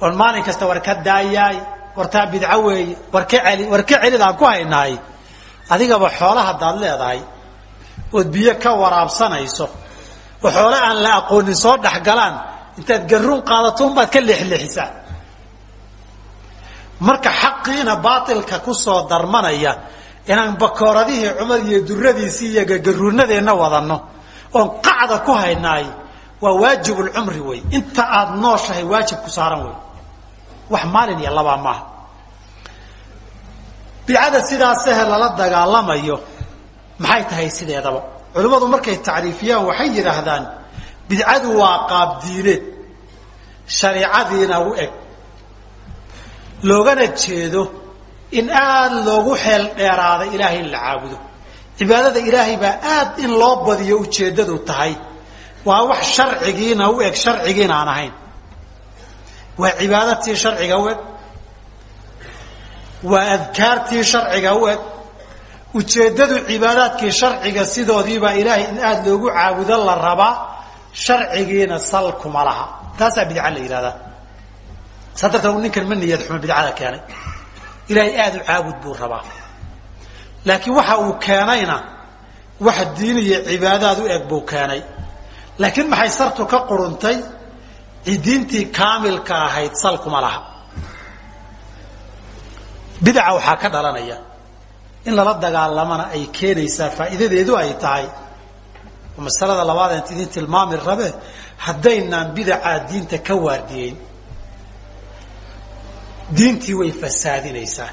Oon maalin kasta war ka daayaay wartaa bidco weeye war ka celi war ka celidaan ku haynaay. Adigaba xoola haddaad leedahay ood biyo ka waraabsanayso oo xoole aan la aqoonin soo dhexgalaan intaad garuun qaadato unbaad ka leexleexisaa marka xaqiina baatilka ku soo darmanaya inaan bakooradihii cumar iyo duradiisii iyo gagaruunadeenna wadanno oon qacda ku haynaay waa waajibulcumri wey inta aada nooshahay waajib ku saaran wey wax maalin iyo labaa maaha bidcada sidaasehe lala dagaalamayo maxay tahay sideedaba? Culimmadu markay tacriifiyaan waxay yidhaahdaan bidcadu waa qaab diineed shareicadiina u eg. Loogana jeedo in aada loogu xeel dheeraada ilaahay in la caabudo. Cibaadada ilaahay baa aad in loo badiyo ujeeddadu tahay waa wax sharcigiina u eg sharcigiina aan ahayn. Waa cibaadatii sharciga u eg. Waa adkaartii sharciga u eg. Ujeeddadu cibaadaadkii sharciga sidoodiibaa ilaahay in aada loogu caabudo la rabaa sharcigiina sal kuma laha. Taasaa bidca la yidhahdaa saa darteed ninkan ma niyad xumo bidcada keenay. Ilaahay aada u caabud buu rabaa. Laakiin waxa uu keenayna wax diin iyo cibaadaad u eg buu keenay laakiin maxay sartu ka quruntay? Diintii kaamilka ahayd sal kuma laha. Bidaca waxaa ka dhalanaya in lala dagaalamana ay keenaysaa faa'iidadeedu ay tahay. Masalada labaad ant idin tilmaami rabe haddaynaan bidacaa diinta ka waardiyeyn diintii way fasaadinaysaa.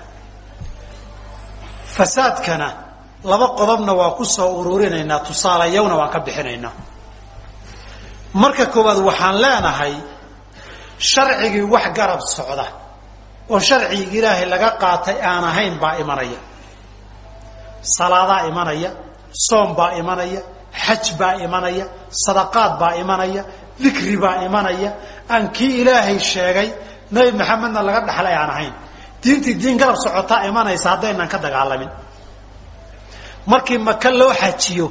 Fasaadkana laba qodobna waa ku soo ururinaynaa tusaalayowna waan ka bixinaynaa marka koowaad waxaan leenahay sharcigii wax garab socda oo sharcigii ilaahay laga qaatay aan ahayn baa imanaya. Salaadaa imanaya soom baa imanaya xaj baa imanaya sadaqaad baa imanaya dikri baa imanaya. Aan kii ilaahay sheegay nabi maxamedna laga dhaxlay aan ahayn. Diintii diin garab socotaa imanaysa haddaynaan ka dagaalamin markii maka loo xajiyo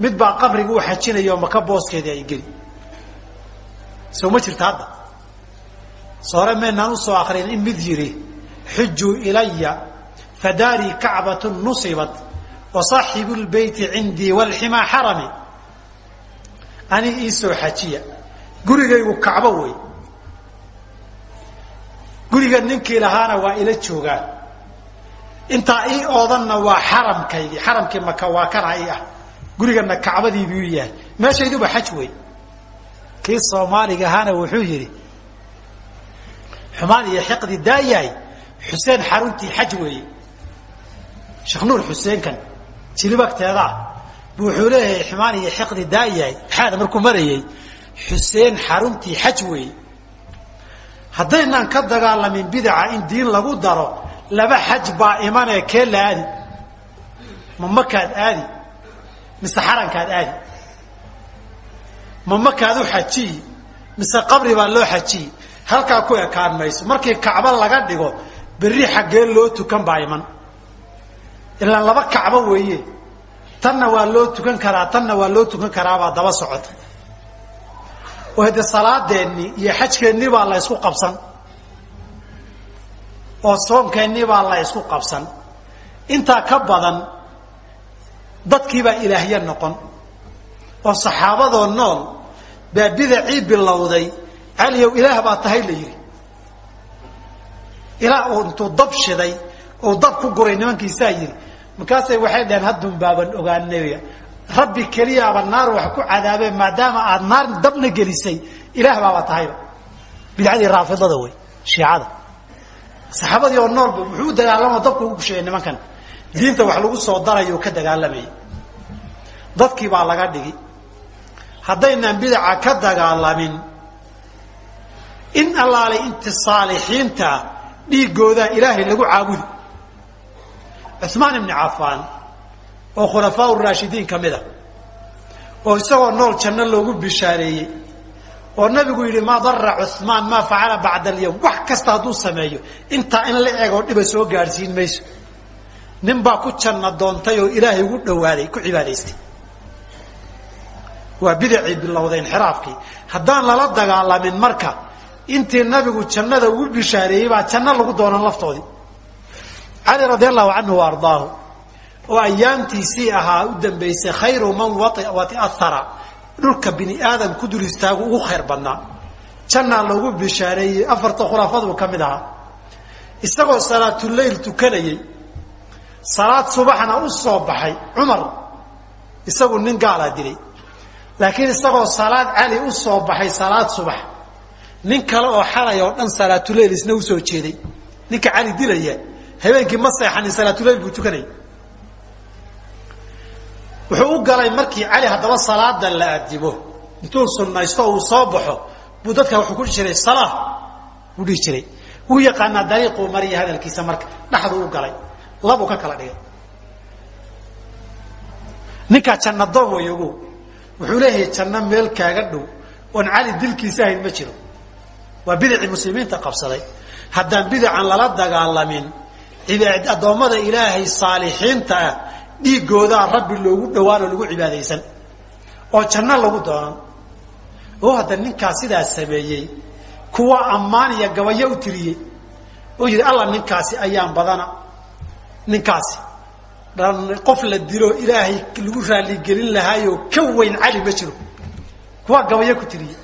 mid baa qabriga u xajinaya oo maka booskeedii ay geli. Soo ma jirta hadda? Soore maynaan u soo akrin in mid yidhi xujuu ilaya fadaarii kacbatu nusibat wa saaxibu lbeyti cindii walximaa xarami. Ani iisoo xajiya. Gurigaygu kacbo wey. Guriga ninkii lahaana waa ila joogaa. Intaa ii oodanna waa xaramkaygii. Xaramkii maka waa kana ii ah gurigana kacbadii buu yahay. Meeshayduba xaj wey kii soomaaliga ahaana wuxuu yidhi xumaan iyo xiqdi daayahay xuseen xaruntii xaj weeye. Sheekh nuur xuseenkan jilibagteedaa bu wuxuu leeyahay xumaan iyo xiqdi daayahay. Maxaada markuu marayay xuseen xaruntii xaj weeye. Haddaynaan ka dagaalamin bidaca in diin lagu daro laba xaj baa imanee kee la aadi? Ma makaad aadi mise xarankaad aadi ma makaad u xajiyi mise qabri baa loo xajiyi halkaa ku ekaan mayso. Markii kacbo laga dhigo berri xaggee loo tukan baa iman. Ilaa laba kacbo weeye. Tanna waa loo tukan karaa tanna waa loo tukan karaabaa daba socota. Oo salaadeennii iyo xajkeennii baa la ysku qabsan. Oo soomkeennii baa la ysku qabsan. Intaa ka badan dadkiibaa ilaahye noqon. Oo saxaabadoo nool baa bidacii bilowday caliyow ilaah baa tahay la yidhi. Ilaah uu intuu dab shiday ou dab ku guray nimankiisaa yidhi markaasay waxay dhaheen haddun baaban ogaanaya rabbi keliyaaba naar wax ku cadaabeen maadaama aad naar dabna gelisay ilaah baaba tahayba bidcadii raafidada wey shiicada. Saxaabadii oo noolba muxuu dagaalamo dabku ugu kusheegay nimankan diinta wax lagu soo darayo ka dagaalamayay dadkii baa laga dhigi. Haddaynaan bidaca ka dagaalamin in allaalay inti saalixiinta dhiiggoodaa ilaahay lagu caabudi. Cuثmaan ibni cafaan oo khulafaa raashidiin ka mida oo isagoo nool janno loogu bishaareeyey oo nabigu yidhi maa dara cuثmaan maa facala bacda alyawm. Wax kasta hadduu sameeyo intaa in la egoo dhiba soo gaadhsiin mayso nin baa ku janno doontay oo ilaahay ugu dhawaaday ku cibaadaystay. Waa bidacii bilowday inxiraafkii. Haddaan lala dagaalamin marka intii nabigu jannada ugu bishaareeyey baa janno lagu doonan laftoodii. Cali radi allahu canhu wa ardaahu oo ayaamtiisii ahaa u dambaysay khayru man watiahara dhulka bini aadam dul istaagu ugu khayr badnaa. Jannaa loogu bishaareeyey afarta khulaafaduu ka mid ahaa. Isagoo salaatuleyl tukanayey salaad subaxna u soo baxay cumar. Isagu nin gaalaa dilay. Laakiin isagoo salaad cali u soo baxay salaad subax. Nin kale oo xalay oo dhan salaatuleyl isna u soo jeeday. Ninka cali dilaya habeenkii ma seexanin salaatuleyl buu tukanayay wuxuu u galay markii cali haddaba salaada la adimo intuu sunnaysto uu soo baxo buu dadka wuxuu ku dhihi jiray salaa buu dhihi jiray. Wuu yaqaanaa dariiquu mariya hadalkiisa marka. Dhexduu u galay labuu ka kala dhigay ninkaa jannadoon way ogow wuxuu leeyahay janno meel kaaga dhow oon cali dilkiisa ahayn ma jiro. Waa bidacii muslimiinta qabsaday. Haddaan bidacan lala dagaalamin addoommada ilaahay saalixiinta ah dhiiggoodaa rabbi loogu dhawaanoo lagu cibaadaysan. Oo janno lagu doonan. Oo hadda ninkaa sidaa sameeyey kuwa ammaan iyo gabayo u tiriyey. Oo yidhi alla ninkaasi ayaan badana ninkaasi. Qof la dilo ilaahay lagu raaligelin lahaayoo ka weyn cali ma jiro. Kuwa gabayo ku tiriyey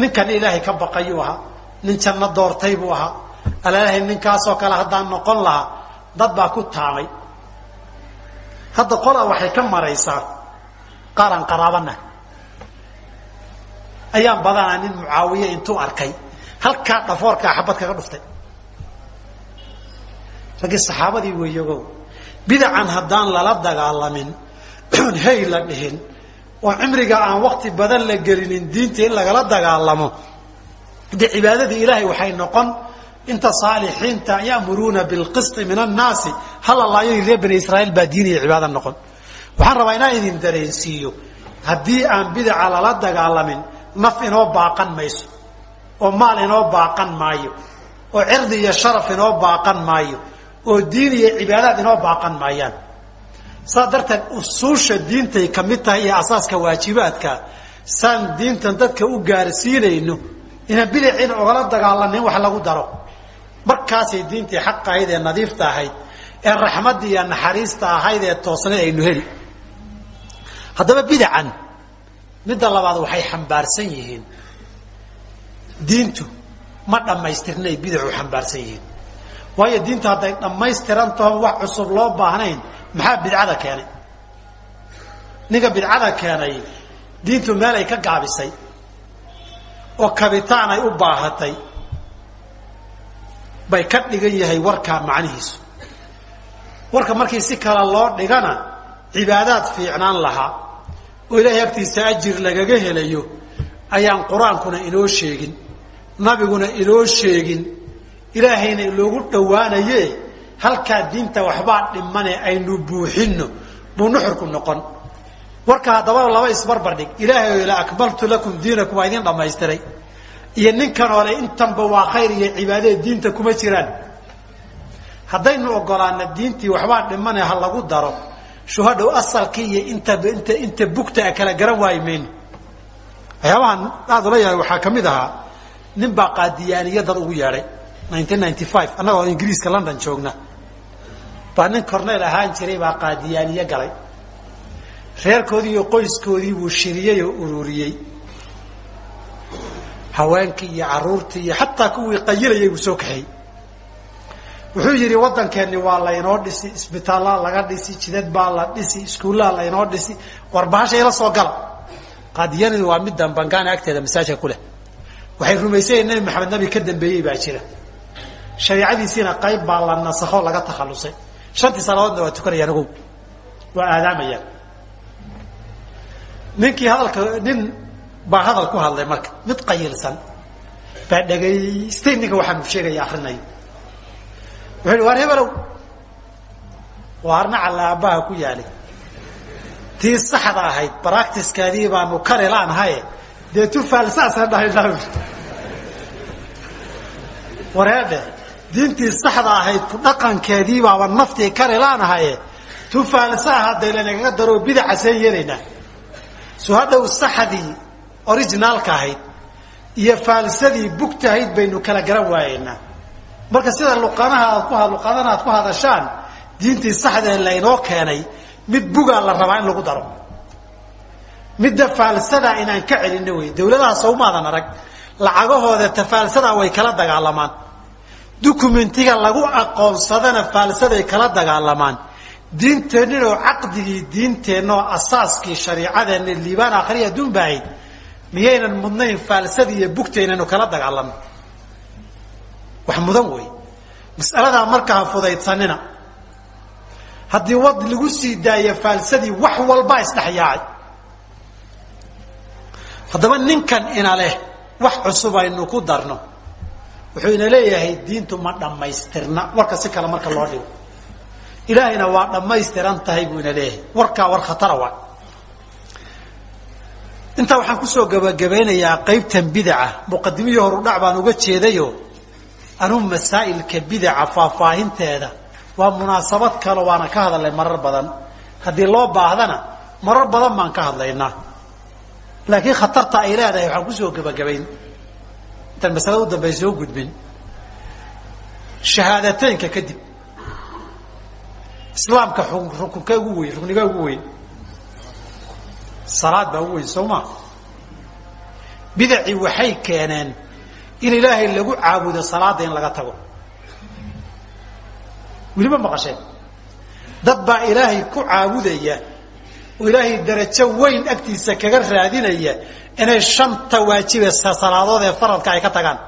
ninkan ilaahay ka baqayuu ahaa. Nin janno doortay buu ahaa. Alalahay ninkaasoo kale haddaan noqon lahaa dad baa ku taamay hadda qolaa waxay ka maraysaa. Qaaraan qaraabana. Ayaan badanaa nin mucaawiye intuu arkay. Halkaa dhafoorkaa xabad kaga dhuftay raggii saxaabadii weeyogow bidacan haddaan lala dagaalamin oon hey la dhihin. Oo cimriga aan wakti badan la gelinin diinta in lagala dagaalamo. Dee cibaadadii ilaahay waxay noqon inta saalixiinta ya'muruuna bilqisti min annaasi hala laayay reer bani israa'iil baa diin iyo cibaada noqon. Waxaan rabaa inaan idin dareensiiyo haddii aan bidaca lala dagaalamin naf inoo baaqan mayso oo maal inoo baaqan maayo oo cirdi iyo sharaf inoo baaqan maayo oo diin iyo cibaadaad inoo baaqan maayaan. Saas darteed usuusha diintay ka mid tahay iyo asaaska waajibaadka saan diintan dadka u gaarsiinayno inaan bidacina ogala dagaalanin wax lagu daro. Markaasay diintii xaqa ahayd ee nadiifta ahayd ee raxmaddii iyo naxariista ahayd ee toosnayd aynu heli. Haddaba bidacan midda labaad waxay xambaarsan yihiin. Diintu ma dhammaystirnay bidacu xambaarsan yihiin waayo diintu hadday dhammaystiran taho wax cusub loo baahnayn maxaa bidcada keenay? Ninka bidcada keenay diintu meel ay ka gaabisay oo kabitaan ay u baahatay bay ka dhigan yahay warkaa macnihiisu. Warka markii si kale loo dhigana cibaadaad fiicnaan lahaa oo ilaahay agtiisa ajir lagaga helayo ayaan qur'aankuna inoo sheegin nabiguna inoo sheegin ilaahayna loogu dhowaanaye halkaa diinta waxbaa dhimane aynu buuxinno buu nuxurku noqon. Warka haddaba laba isbarbar dhig. Ilaahay la akmaltu lakum diinakum waa idin dhammaystiray. Iyo ninkan ole intanba waa khayr iyo cibaadee diinta kuma jiraan. Haddaynu ogolaana diintii waxbaa dhimane ha lagu daro shuhadhow asalkii iyo inta inta inta bugta a kala garan waayi mayno waxyaabahan aada ula yahay waxaa ka mid ahaa nin baa qaadiyaaniya dad ugu yeedhay annagoo ingiriiska london joogna. Baa nin corneyl ahaan jiray baa qaadiyaaniye galay. Reerkoodii iyo qoyskoodii buu shiriyey oo ururiyey. Haweenkii iyo caruurtii iyo xataa kuwii qayilayay buu soo kaxeeyey wuxuu yidhi waddankeenni waa laynoo dhisi isbitaallaa laga dhisi jidad baa la dhisi iskuullaha laynoo dhisi war ila soo gala. Qaadiyanadu waa middan bangaana agteeda masaajka ku leh. Waxay rumaysanyaen nebi maxamed nabi ka dambeeyey baa jira shareicadiisiina qayb baa la nasakho laga takhallusay shantii salaadoodna waa tukanayaan ogow waa aadaamayaan ninkii hadalka nin baa hadal ku hadlay marka mid qayilsan. Baa dhegaystay ninka waxaan u sheegaya akrinayo wuxuu yihi waar hebelow waarna calla aabbaha ku yaalay. Tii saxda ahayd baractiskaadii baanu kari laanahaye dee tufaal saasaan dhahaynaa wareedhe diintii saxda ahayd ku dhaqankeedii baaba naftii kari laanahaye tufaalsaa hadday lanagaga daroo bidaca seen yeelaynaa. So hadhow saxdii originaalka ahayd iyo faalsadii bugta ahayd baynu kala garan waayeynaa. Marka sida luqanaha aad ku luqadana aad ku hadashaan diintii saxdae laynoo keenay mid bugaa la rabaa in lagu daro. Midda faalsadaa inaan ka celinno wey dawladaha sawmaadan arag lacagahooda tafaalsadaa way kala dagaalamaan dukumentiga lagu aqoonsadana faalsaday kala dagaalamaan. Diinteenninoo caqdigii diinteennaoo asaaskii shariicadeenna liibaan akhriya adduunbaahayd miyaynan mudnayn faalsadii iyo bugtaynanu kala dagaalano wax mudan wey mas'aladaa markaa fudaydsanina. Haddii wad lagu sii daayo faalsadii wax walbaa isdhexyaacay haddaba ninkan ina leh wax cusub aynu ku darno wuxuu ina leeyahay diintu ma dhammaystirna. Warka si kale marka loo dhigo. Ilaahayna waa dhammaystiran tahay buu ina leeyahay. Warkaa war khatara waa. Intaa waxaan ku soo gabagabeynayaa qaybtan bidaca. Muqadimihii horudhac baan uga jeedayo. Anuu masaa'ilka bidaca faahfaahinteeda. Waa munaasabad kale waana ka hadalnay marar badan. Haddii loo baahdana marar badan baan ka hadlaynaa. Laakiin khatarta ay leedahay waxaan ku soo gebagabayn intaan masalada u dambey soo gudbin shahaadateynka kadib islaamka rukunka ugu weyn rukniga ugu weyn salaad baa ugu weyn soo ma? Bidacii waxay keeneen in ilaahay lagu caabudo salaada in laga tago. Weliba maqasheen? Dad baa ilaahay ku caabudaya oo ilaahay darajo weyn agtiisa kaga raadinaya inay shanta waajibe salaadood ee faradka ay ka tagaan.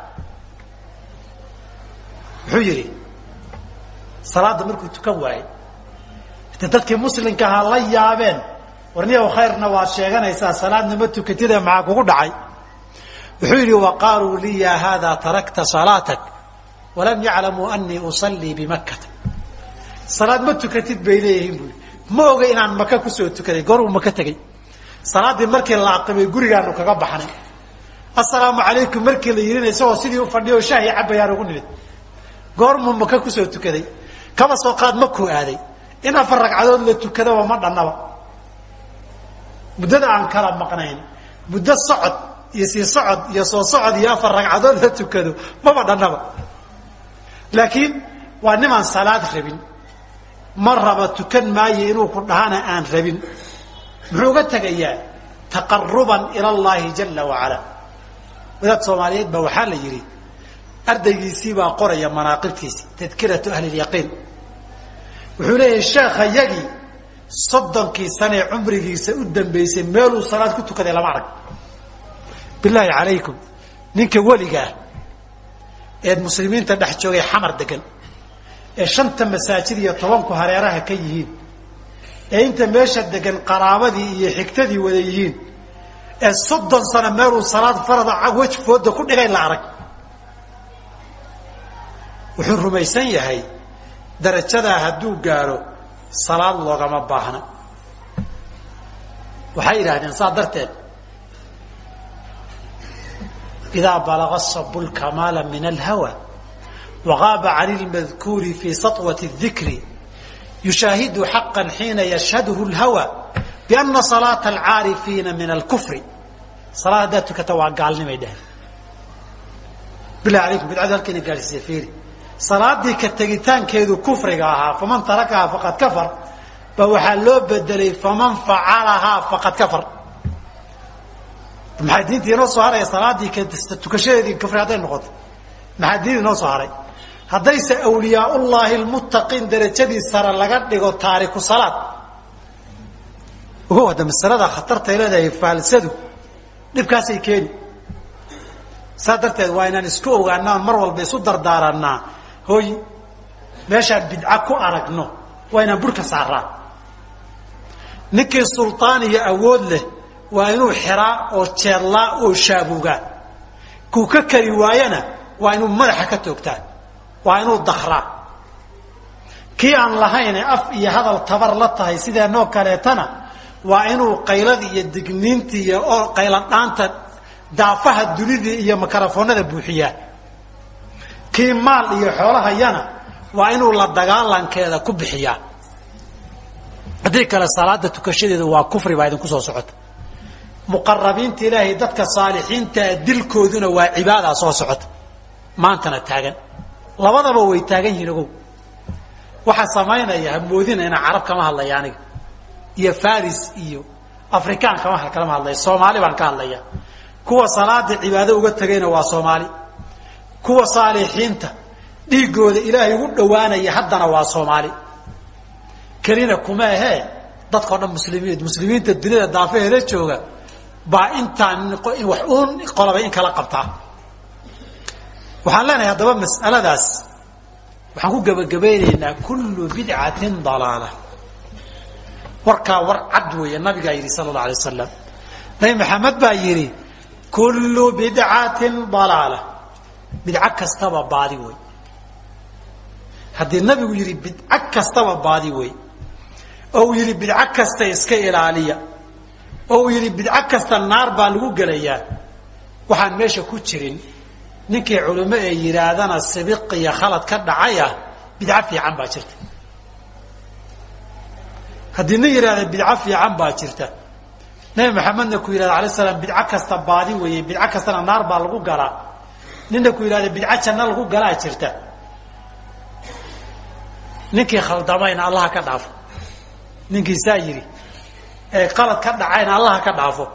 Muxuu yidhi? Salaadda markuu tukan waayey ita dadkii muslimka ahaa la yaabeen warniyow khayrna waad sheeganaysaa salaadna ma tukatide maxaa kugu dhacay? Wuxuu yidhi wa qaaluu lii ya haada tarakta salaatak walam yaclamuu anii usallii bimakkata salaad ma tukatid bay leeyihiin bui ma oga inaan maka ku soo tukaday gooruu maka tegey salaaddii markii la aqimay gurigaanu kaga baxnay. Assalaamu calaykum markii la yidhina isagoo sidii u fadhiyo shaahi cabayaan ugu nimid. Goormuu maka ku soo tukaday. Kaba soo qaad makuu aaday. In afar ragcadood la tukadaba ma dhannaba. Muddada aan kala maqnayn muddo socod iyo sii socod iyo soo socod iyo afar ragcadood la tukado maba dhannaba. Laakiin waa nimaan salaad rabin. Ma raba tukan maayo inuu ku dhahana aan rabin muxuu uga tegayaa taqaruban ila allahi jala wacala. Wadaad soomaaliyeed baa waxaa la yidhi ardaygiisii baa qoraya manaaqibtiisi tadkiratu ahli lyaqiin wuxuu leeyahay sheekha yagii soddonkii sanee cumrigiisa u dambeysay meeluu salaad ku tukaday lama arag. Bilaahi calaykum ninka weligaa eed muslimiinta dhex joogay xamar degan ee shanta masaajid iyo tobanku hareeraha ka yihiin ee inta meesha degan qaraabadii iyo xigtadii wada yihiin ee soddon sano meeluu salaad farada wej fooda ku dhigay la arag. Wuxuu rumaysan yahay darajadaa hadduu gaaro salaad loogama baahna. Waxay yidhahdeen saa darteed idaa balaga sabu lkamaala min alhawa wagaaba can lmadkuuri fi saطwat اdikri yushaahidu xaqa xiina yashhadhu اlhawa biana salaata alcaarifiina min alkufri salaad haddaad tukata waa gaalnimay dheheen bilahi alaykum bidcadu halkayna gaadhsiiya fiiri salaadii ka tegitaankeedu kufriga ahaa faman tarakahaa faqad kafar ba waxaa loo bedelay faman facalahaa faqad kafar maxaa diinta inoo soo haraya salaadii tukashadeedii kufri hadday noqoto maxaa diin inoo soo haray haddayse awliyaallahi lmuttaqiin darajadii sare laga dhigo taariku salaad. Ogow hadda masalada khatartay leedahay faalsadu dhibkaasay keeni. Saa darteed waa inaan isku ogaanaan mar walba isu dardaaranaa hooy meeshaan bidca ku aragno waa inaan burka saaraa ninkii sultaan iyo awood leh waa inuu xiraa oo jeedlaa oo shaabugaa kuu ka kari waayana waa inuu madaxa ka toogtaa waa inuu dakraa kii aan lahayne af iyo hadal tabar la tahay sideenoo kaleetana waa inuu qaylada iyo digniinta iyo qayladhaanta daafaha dunidii iyo makarafoonada buuxiyaa. Kii maal iyo xoolahayana waa inuu la dagaalankeeda ku bixiyaa. Haddii kale salaada tukashadeeda waa kufri baa idinku soo socota. Muqarabiinta ilaahay dadka saalixiintaa dilkooduna waa cibaadaa soo socota. Maantana taagan labadaba way taagan yihiin ogow. Waxaa samaynaya hamoodina inaa carab kama hadlaya aniga iyo faris iyo afrikaan kama kalama hadlaya soomaali baan ka hadlaya kuwa salaada cibaado uga tegayna waa soomaali. Kuwa saalixiinta dhiigooda ilaahay ugu dhowaanaya haddana waa soomaali. Kelina kuma ahee dadkao dhan muslimiin muslimiinta duniyada daafaheeda jooga baa intaan wax uun qolaba in kala qabtaa waxaan leenahay haddaba mas'aladaas waxaan ku gebagabaynaynaa kullu bidcatin dalaala. Warkaa war cad weeye nabigaa yidhi sala allau alay wasalam nabi maxamed baa yidhi kullu bidcatin dalaala. Bidco kastaba baadi wey haddii nabigu yidhi bidco kastaba baadi wey oo uu yidhi bidco kasta iska ilaaliya. Oo uu yidhi bidco kasta naar baa lagu gelayaa. Waxaan meesha ku jirin ninkii culimo ee yidhaahdana sibiq iyo khalad ka dhacaya bidco fiican baa jirta. Haddii nin yidhahda bidco fiican baa jirta. Nabi maxamedna ku yidhahda alay slam bidco kasta baadi weeye bidco kastana naar baa lagu galaa. Ninna ku yidhahda bidco janno lagu galaa jirta. Ninkii khaldamayna allaha ka dhaafo. Ninkii saa yidhi ee qalad ka dhacayna allaha ka dhaafo.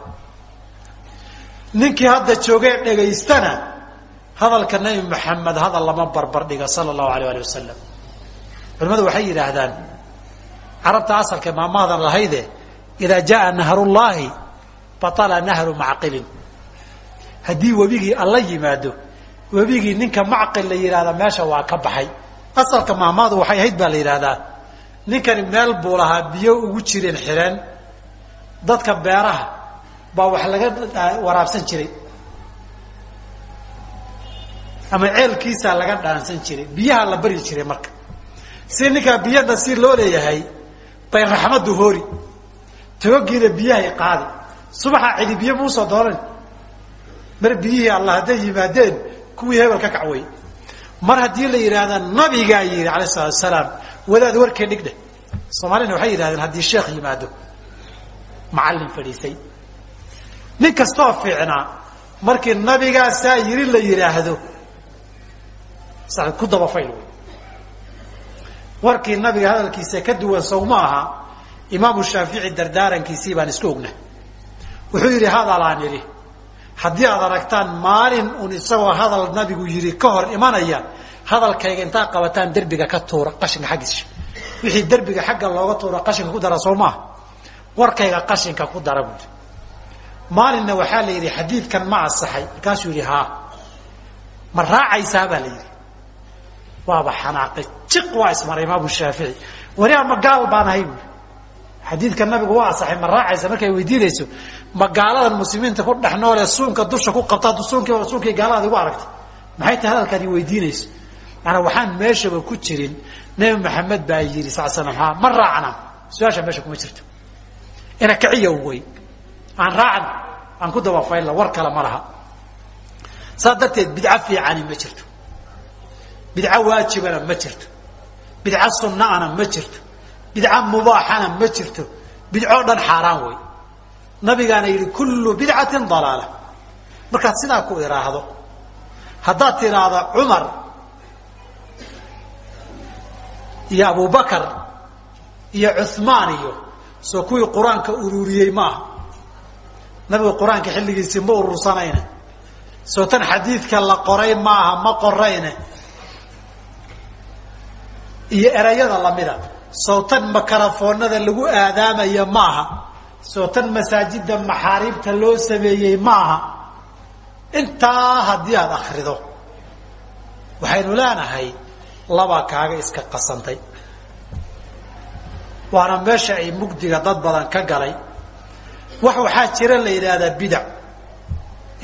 Ninkii hadda joogee dhegaystana hadalka nabi maxamed hadal lama barbar dhiga sala allahu alayh alih wasalam culimadu waxay yidhaahdaan carabta asalka maamaadan lahayde idaa jaaa nahrullaahi batala nahru macqilin haddii webigii alla yimaado webigii ninka macqil la yidhahda meesha waa ka baxay. Asalka maamaadu waxay ahayd baa la yidhaahdaa ninkani meel buu lahaa biyo ugu jireen xireen dadka beeraha baa wax laga waraabsan jiray ama ceelkiisaa laga dhaansan jiray biyaha la bari jiray marka. Si ninkaa biyana si loo leeyahay bay raxmaddu hoori. Tagogiina biyahay qaadi. Subaxa cidi biyo muusoo doonan? Mar biyihii allah hadday yimaadeen kuwii hebel ka kacway. Mar haddii la yidhaahda nabigaa yidhi alayh salatu asalaam wadaad warkee dhigdhe soomaalina waxay yidhahdeen haddii sheekh yimaado macallin fadhiisay nin kastoo fiicnaa markii nabigaasaa yidhi la yidhaahdo ku dabafayl wey warkii nabiga hadalkiisa ka duwan sow ma aha imaamu shaafici dardaarankiisii baan isku ogna wuxuu yidhi hadalaan idhi haddii aad aragtaan maalin un isagoo hadal nabigu yidhi ka hor imanaya hadalkayga intaa qabataan derbiga ka tuura qashinka xaggiisa wixii derbiga xagga looga tuura qashinka ku dara soo maaha warkayga qashinka ku dara buui maalinna waxaa la yidhi xadiidkan ma asaxay markaasuu yidhi haa. Ma raacaysaa baa la yidhi waaba xanaaqay jiq waa ismaray imaamu shaafici. Wariaa ma gaal baan ahay buui xadiidka nabigu waa asaxay ma raacaysa markay weydiinayso ma gaaladan muslimiinta ku dhex noolee suunka dusha ku qabta suunkii suunkii gaaladaad igu aragtay maxay tahay hadalkaad i weydiinayso? Maanaa waxaan meeshaba ku jirin nebi maxamed baa yidhi sal slam ma raacna. Su'aasha meesha kuma jirto. Ina kiciya wey aan raacna aan ku dabafaylla war kale ma laha. Saas darteed bidco fiicani ma jirto bidco waajibana ma jirto. Bidco sunnaana ma jirto. Bidco mubaaxana ma jirto. Bidcoo dhan xaaraan wey nabigaana yidhi kullu bidcatin dalaala. Markaad sidaa ku idhaahdo haddaad tidhaahdo cumar iyo abubakar iyo cuhmaan iyo soo kuwii qur'aanka ururiyey maaha. Nabigu qur'aanka xilligiisii ma urursanayne. Soo tan xadiidka la qoray maaha ma qorayne iyo erayada lamida. Soo tan makarafoonada lagu aadaamaya maaha. Soo tan masaajida maxaariibta loo sameeyey maaha. Intaa haddii aada akrido waxaynu leenahay labaa kaaga iska qasantay. Waana meesha ay mugdiga dad badan ka galay. Wax waxaa jira la yidhaahdaa bidac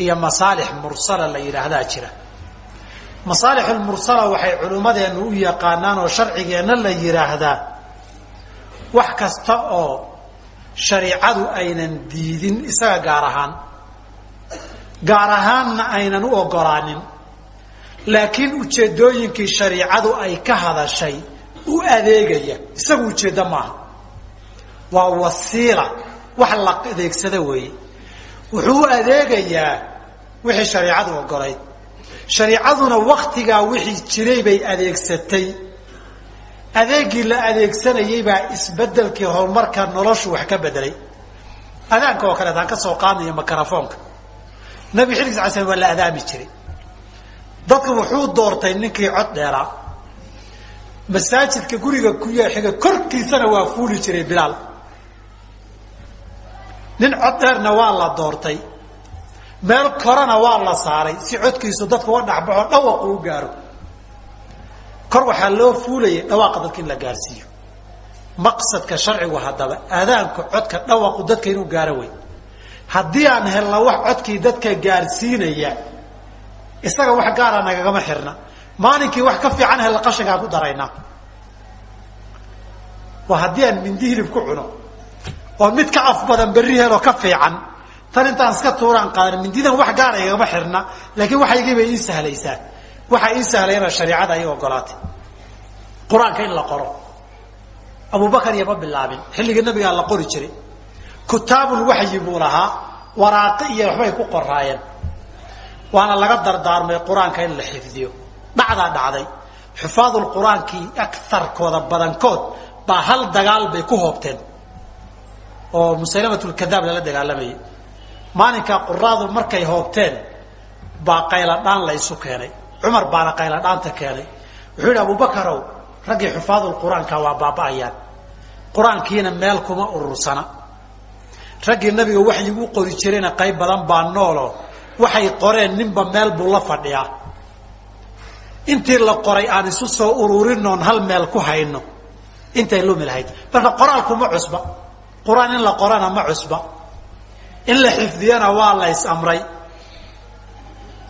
iyo masaalix mursala la yidhaahdaa jira masaalixulmursala waxay culummadeennu u yaqaanaan oo sharcigeenna la yidhaahdaa wax kasta oo shariicadu aynan diidin isaga gaar ahaan. Gaar ahaanna aynan u ogolaanin. Laakiin ujeeddooyinkii shariicadu ay ka hadashay u adeegaya isagu ujeeddo maaha. Waa wasiila wax la adeegsada weeye. Wuxuu u adeegayaa wixii shariicadu ogolayd shariicaduna waktigaa wixii jiray bay adeegsatay. Adeegii la adeegsanayay baa isbedelkii horumarka noloshu wax ka bedelay adaanka oo kaleet aan ka soo qaadnayo makarafoonka. Nabi xilligiis ala slam waa la adaami jiray. Dadku wuxuu doortay ninkii cod dheeraa masaajidka guriga ku xiga korkiisana waa fuuli jiray bilaal. Nin cod dheerna waa la doortay meel korana waa la saaray. Si codkiisu dadka uga dhexbaxo dhawaqu u gaaro. Kor waxaa loo fuulayay dhawaaqa dadka in la gaarsiiyo. Maqsadka sharcigu haddaba aadaanku codka dhawaqu dadka inuu gaaro wey haddii aan helna wax codkii dadka gaarsiinaya isaga wax gaara nagagama xirna. Maalinkii wax ka fiican hella qashinkaan ku daraynaa waa haddii aan mindi hilib ku cuno oo mid ka af badan berri heloo ka fiican tan intaan iska tuuraan qaadan mindidan wax gaara igagama xirna laakiin waxaygii bay ii sahlaysaa. Waxaa ii sahlayana shareicada ay ogolaatay. Qur'aanka in la qoro. Abubakar iyo ma bilaabin. Xilligii nabigaa la qori jiray. Kutaabul waxyi buu lahaa. Waraaqi iyo waxbay ku qoraayeen waana laga dardaarmay qur'aanka in la xifdiyo. Dhacdaa dhacday. Xufaadul qur'aankii aarkooda badankood baa hal dagaal bay ku hoobteen. Oo musaylamatulkadaab lala dagaalamayay maalinkaa quraadu markay hoobteen baa qayladhaan la isu keenay. Cumar baana qayladhaanta keenay. Wuxuu yidhi abubakarow raggii xufaadul qur'aanka waa baaba'ayaan. Qur'aankiina meel kuma urursana. Raggii nabiga waxyigu qori jirayna qayb badan baa noolo. Waxay qoreen ninba meel buu la fadhiyaa. Intii la qoray aan isu soo ururinoon hal meel ku hayno. Intay lumi lahayd marka qoraalku ma cusba. Qur'aan in la qorana ma cusba in la xifdiyana waa la is-amray.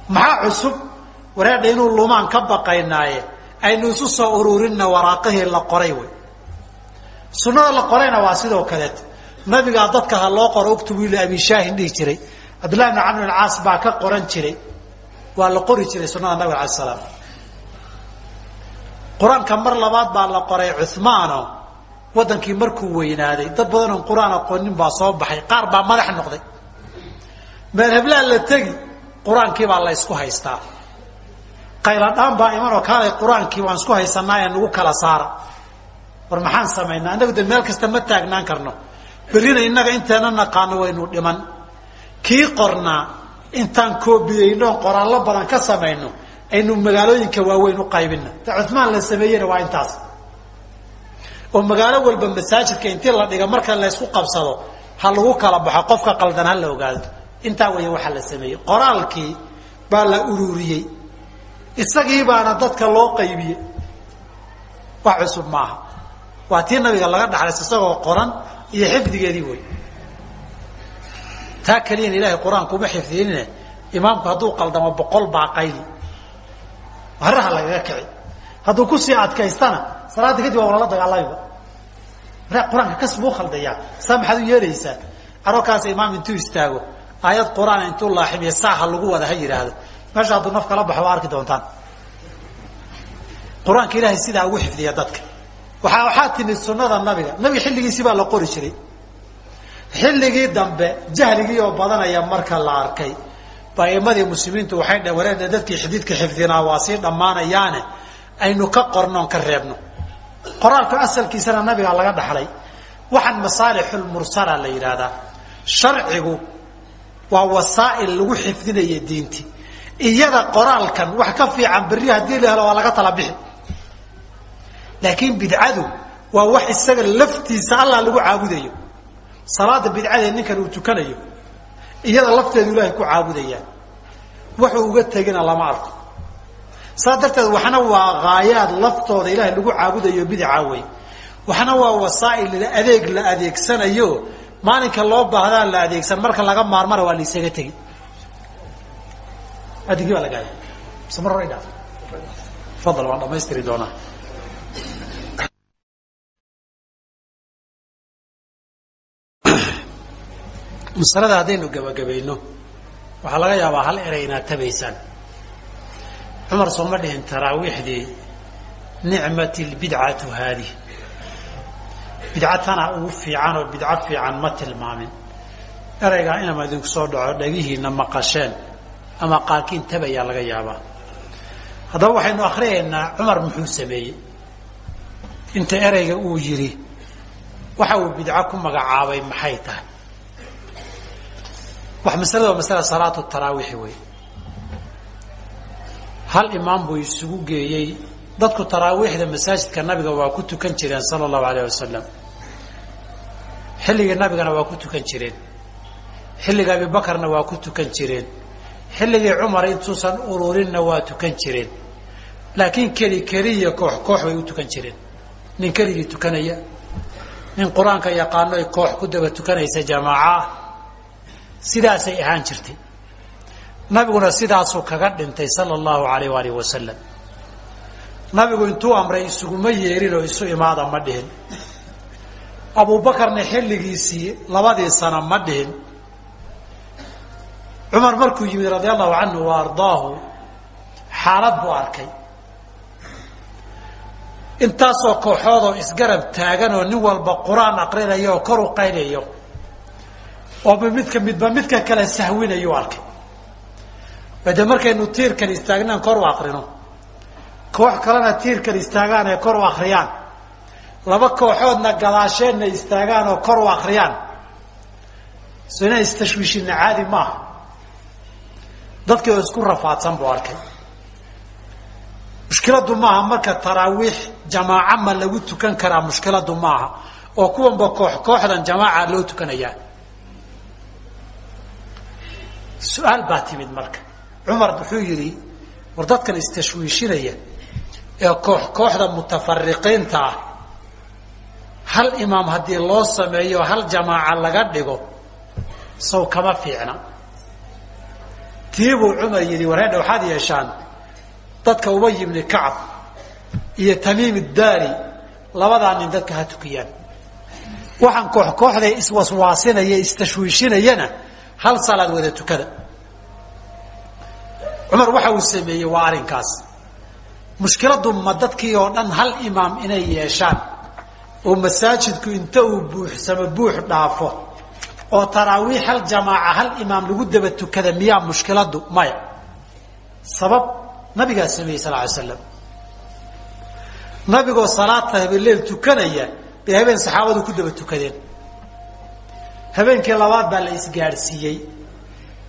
Maxaa cusub? Wareedha inuu lumaan ka baqaynaaye aynu isu soo ururinna waraaqihii la qoray wey sunnada la qorayna waa sidoo kaleet. Nabigaa dadka ha loo qoro uktubu ila abi shaahin dhihi jiray. Cabdillahi bn camr caas baa ka qoran jiray. Waa la qori jiray sunada nabiga alay salaam. Qur'aanka mar labaad baa la qoray cumaano wadankii markuu weynaaday dad badan oon qur'aan aqoonin baa soo baxay qaar baa madax noqday. Meel heblaan la tegi qur'aankii baa la ysku haystaa. Qayladhaan baa imanoo kaalay qur'aankii waan isku haysanaa ee nagu kala saara. War maxaan samaynaa? Innagu de meel kasta ma taagnaan karno. Berrina innaga inteena naqaano waynu dhiman. Kii qornaa intaan koobiyeynoon qoraallo badan ka samayno aynu magaalooyinka waaweyn u qaybina ta cumaan la sameeyena waa intaas oo magaalo walba masaajidka intii la dhiga marka laysku qabsado ha lagu kala baxo qofka qaldan ha la ogaado. Intaa weya waxaa la sameeyey. Qoraalkii baa la ururiyey. Isagii baana dadka loo qaybiyey wax cusub maaha. Waa tii nabiga laga dhaxlays isagoo qoran iyo xifdigeedii wey taa keliyana ilahay qur'aanku uma imaamku hadduu qaldamo boqol baa qayli. Haraha lagaga kici hadduu ku sii adkaystana salaadda kadib waa lala dagaalamayba mara qur'aanka kas buu khaldayaa saa maxaad u yeelaysaa? Carookaasa imaam intuu istaago aayad qur'aan intuu laaximiyo saaha lagu wada ha yidhaahdo meesha hadduu naf kala baxo waa arki doontaan. Qur'aanka ilaahay sidaa ugu xifdiya dadka. Waaa waxaa timid sunada nabiga. Nabiga xilligiisii baa la qori jiray. Xilligii dambe jahligii oo badanaya marka la arkay. Baimadii muslimiintu waxay wareedhe dadkii xadiidka xifdinaa waa sii dhammaanayaane. Aynu ka qornoon ka reebno qoraalku asalkiisana nabigaa laga dhaxlay. Waxaan masaalixulmursala la yidhaahdaa. Sharcigu waa wasaa'il lagu xifdinaya diinti. Iyada qoraalkan wax ka fiican berri haddii la helo waa laga tala bixi. Laakiin bidcadu waa wax isaga laftiisa allah lagu caabudayo. Salaada bidcadee ninkan uu tukanayo iyada lafteedu ilaahay ku caabudayaan wuxuu uga tegina lama arko saa darteed waxna waa haayaad laftooda ilaahay lagu caabudayo bidaca wey waxna waa wasaa'il adeeg la adeegsanayo. Maalinka loo baahdaa la adeegsan marka laga maarmana waa la isaga tegi adigii baa idhaaf fadal waan dhamaystiri doonaa masalada haddaynu gabagabayno waxaa laga yaabaa hal erey inaad tabaysaan cumar sooma dhihin taraawiixdii nicmat lbidcatu haadih bidcatana ugu fiican oo bidco fiican ma tilmaamin. Ereygaa inama idinku soo dhaco dhagihiina maqasheen ama qaarkiin tabayaa laga yaabaa. Haddaba waxaynu akhriyaynaa cumar muxuu sameeyey. Inta ereyga uu yidhi waxa uu bidco ku magacaabay maxay tahay? Wax masalada masala salaatu taraawiixi wey hal imaam buu isugu geeyey. Dadku taraawiixda masaajidka nabiga waa ku tukan jireen sala allahu alayh wasalam xilligii nabigana waa ku tukan jireen. Xilliga abibakarna waa ku tukan jireen. Xilligii cumar intuusan ururinna waa tukan jireen. Laakiin keli keliya koox koox bay u tukan jireen. Nin keligii tukanaya nin qur'aanka yaqaano ay koox ku daba tukanaysa jamaaca sidaasay ahaan jirtay nabiguna sidaasuu kaga dhintay sala allahu alayh waalih wasalam nabigu intuu amray isuguma yeerin oo isu imaada ma dhihin. Abubakarna xilligiisii labadii sano ma dhihin. Cumar markuu yimid radia allahu canhu wa ardaahu xaalad buu arkay. Intaasoo kooxoodoo isgarab taagan oo nin walba qur'aan aqrinayo oo kor u qaynayo oo midka midba midka kale sahwinayuu arkay de markaynu tiirkan istaagnaan kor u akrino koox kalena tiirkan istaagaan ee kor u akriyaan laba kooxoodna gadaasheenna istaagaan oo kor u akriyaan so inaan istashwiishina caadi maaha dadkii oo isku rafaadsan buu arkay. Mushkiladu maaha marka taraawiix jamaaca ma lagu tukan karaa mushkiladu maaha oo kuwanba koox kooxdan jamaaca loo tukanayaa. Su'aal baa timid marka cumar wuxuu yidhi war dadkan istashwiishinaya ee koox kooxda mutafariqiinta ah hal imaam haddii loo sameeyo hal jamaaca laga dhigo saw kama fiicna. Tii buu cumar yidhi wareedha waxaad yeeshaan dadka ubay ibni kacab iyo tamiim daari labadaa nin dadka ha tukiyaan. Waxaan koox kooxda iswaswaasinaya istashwiishinayana hal salaad wada tukada cumar waxa uu sameeyey waa arrinkaas. Mushkiladu ma dadkii oo dhan hal imaam inay yeeshaan oo masaajidku inta uu buuxsamo buux dhaafo oo taraawiix hal jamaaca hal imaam lagu daba tukada miyaa mushkiladu? Maya. Sabab nabigaa sameeyey sal ly slam nabigoo salaadta habeenleel tukanaya bay habeen saxaabadu ku daba tukadeen. Habeenkii labaad baa la isgaadhsiiyey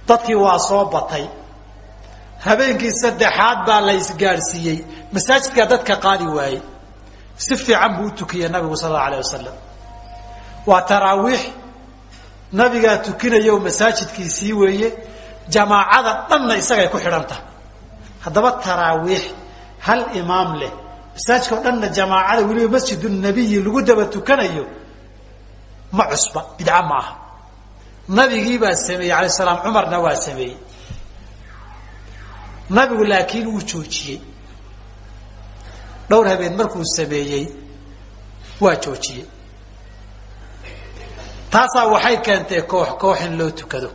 dadkii waa soo batay habeenkii saddexaad baa la isgaadhsiiyey. Masaajidkaa dadka qaadi waayey. Si fiican buu u nabigu sal allau alayh wasalam waa taraawiix nabigaa tukinaya oo masaajidkiisii weeye. Jamaacada dhanna isagay ku xidhan tahay haddaba taraawiix hal imaam leh. Masaajidka o dhanna jamaacada weliba masjid nabiyi lagu daba tukanayo ma cusba bidca ma aha. Nabigii baa sameeyey alayh salaam cumarna waa sameeyey nabigu laakiin wuu joojiyey. Dhowr habeen markuu sameeyey waa joojiyey. Taasaa waxay keentay koox koox in loo tukado.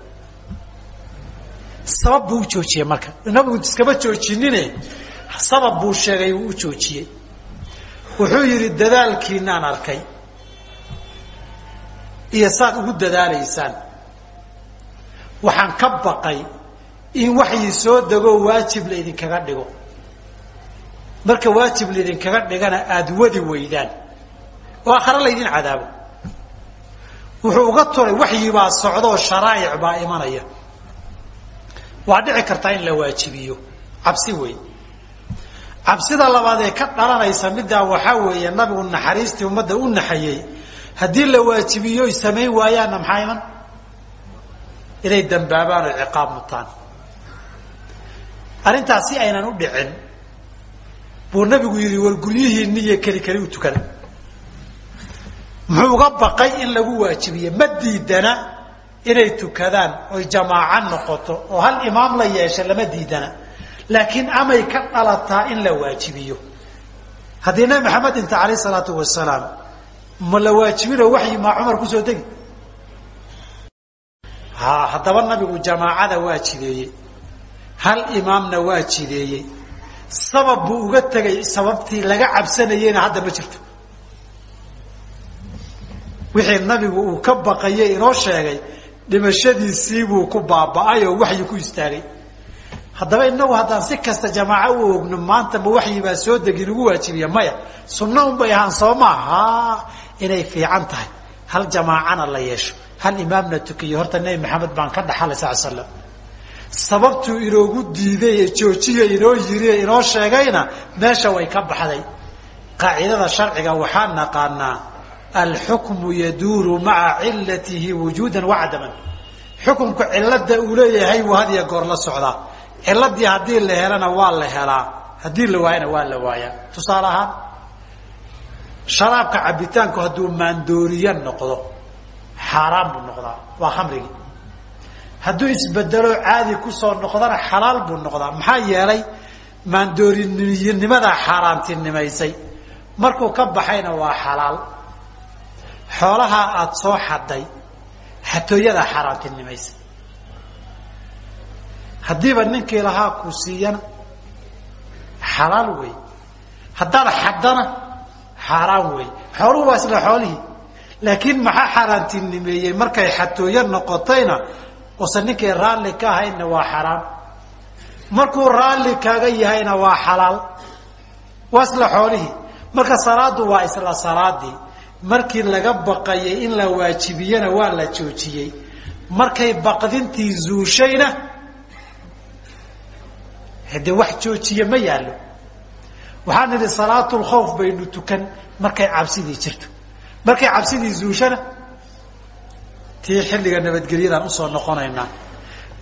Sabab buu u joojiyey marka. Nabigu iskama joojinine sabab buu sheegay wuu u joojiyey. Wuxuu yidhi dadaalkiinaan arkay. Iyo saad ugu dadaalaysaan. Waxaan ka baqay in waxyi soo degoo waajib laydinkaga dhigo. Marka waajib laydinkaga dhigana aada wadi weydaan. Oo akhare laydin cadaabo. Wuxuu uga turay waxyibaa socdaoo sharaa'ic baa imanaya. Waa dhici kartaa in la waajibiyo. Cabsi wey cabsida labaad ee ka dhalanaysa middaa waxaa weeye nabigu naxariistii ummadda u naxayey haddii la waajibiyo ay samayn waayaanna maxaa iman? Inay dambaabaan oo ciqaab mutaan arrintaas si aynan u dhicin. Buu nabigu yidhi war keli keli u tukada muxuu uga baqay in lagu waajibiye ma diidana inay tukadaan oy jamaaco noqoto oo hal imaam la yeesha lama diidana. Laakiin amay ka dhalataa in la waajibiyo. Haddii nabi maxamed inta alayh salaatu wasalaam ma la waajibinoo waxyi maa cumar ku soo degi? Ha haddaba nabigu jamaacada waa jideeyey hal imaamna waa jideeyey? Sabab buu uga tegay sababtii laga cabsanayeyna hadda ma jirto. Wixii nabigu uu ka baqayay inoo sheegay dhimashadiisiibuu ku baaba'ay oo waxyi ku istaagay. Haddaba inagu haddaan si kasta jamaaco u ogno maanta ma waxyi baa soo degi nagu waajibiya maya. Sunna un bay ahaan soo maaha inay fiican tahay. Hal jamaacana la yeesho. Hal imaamna tukiyo. Horta nebi maxamed baan ka dhaxalay sal slam sababtuu inoogu diiday ee joojiya inoo yiri inoo sheegayna meesha way ka baxday. Qaacidada sharciga waxaa naqaanaa alxukmu yaduuru maca cilatihi wujuudan wacadaman xukumku cilada uu leeyahay wuu had iyo goor la socdaa. Ciladii haddii la helana waa la helaa. Haddii la waayana waa la waayaa. Tusaale ahaan sharaabka cabitaanku hadduu maandooriye noqdo xaaraan buu noqdaa. Waa khamrigii hadduu isbedelo caadi ku soo noqdana xalaal buu noqdaa. Maxaa yeelay maandoorinimadaa xaaraantinimaysay. Markuu ka baxayna waa xalaal. Xoolahaa aada soo xaday xatooyadaa xaaraantinimaysay. Haddiiba ninkii lahaa ku siiyana xalaal wey. Haddaad xaddana xaaraan wey. Xooluhu waa isla xoolihii. Laakiin maxaa xaaraantinimeeyey? Markay xatooyo noqotayna ose ninkii raalli ka ahaynna waa xaraam. Markuu raalli kaaga yahayna waa xalaal. Waa isla xoolihii marka salaadu waa isla salaadii markii laga baqayay in la waajibiyena waa la joojiyey. Markay baqdintii zuushayna hade wax joojiye ma yaallo. Waxaan nidhi salaatulkhawf baynu tukan. Markay cabsidii jirto. Markay cabsidii zuushana tii xilliga nabadgelyadaan u soo noqonaynaa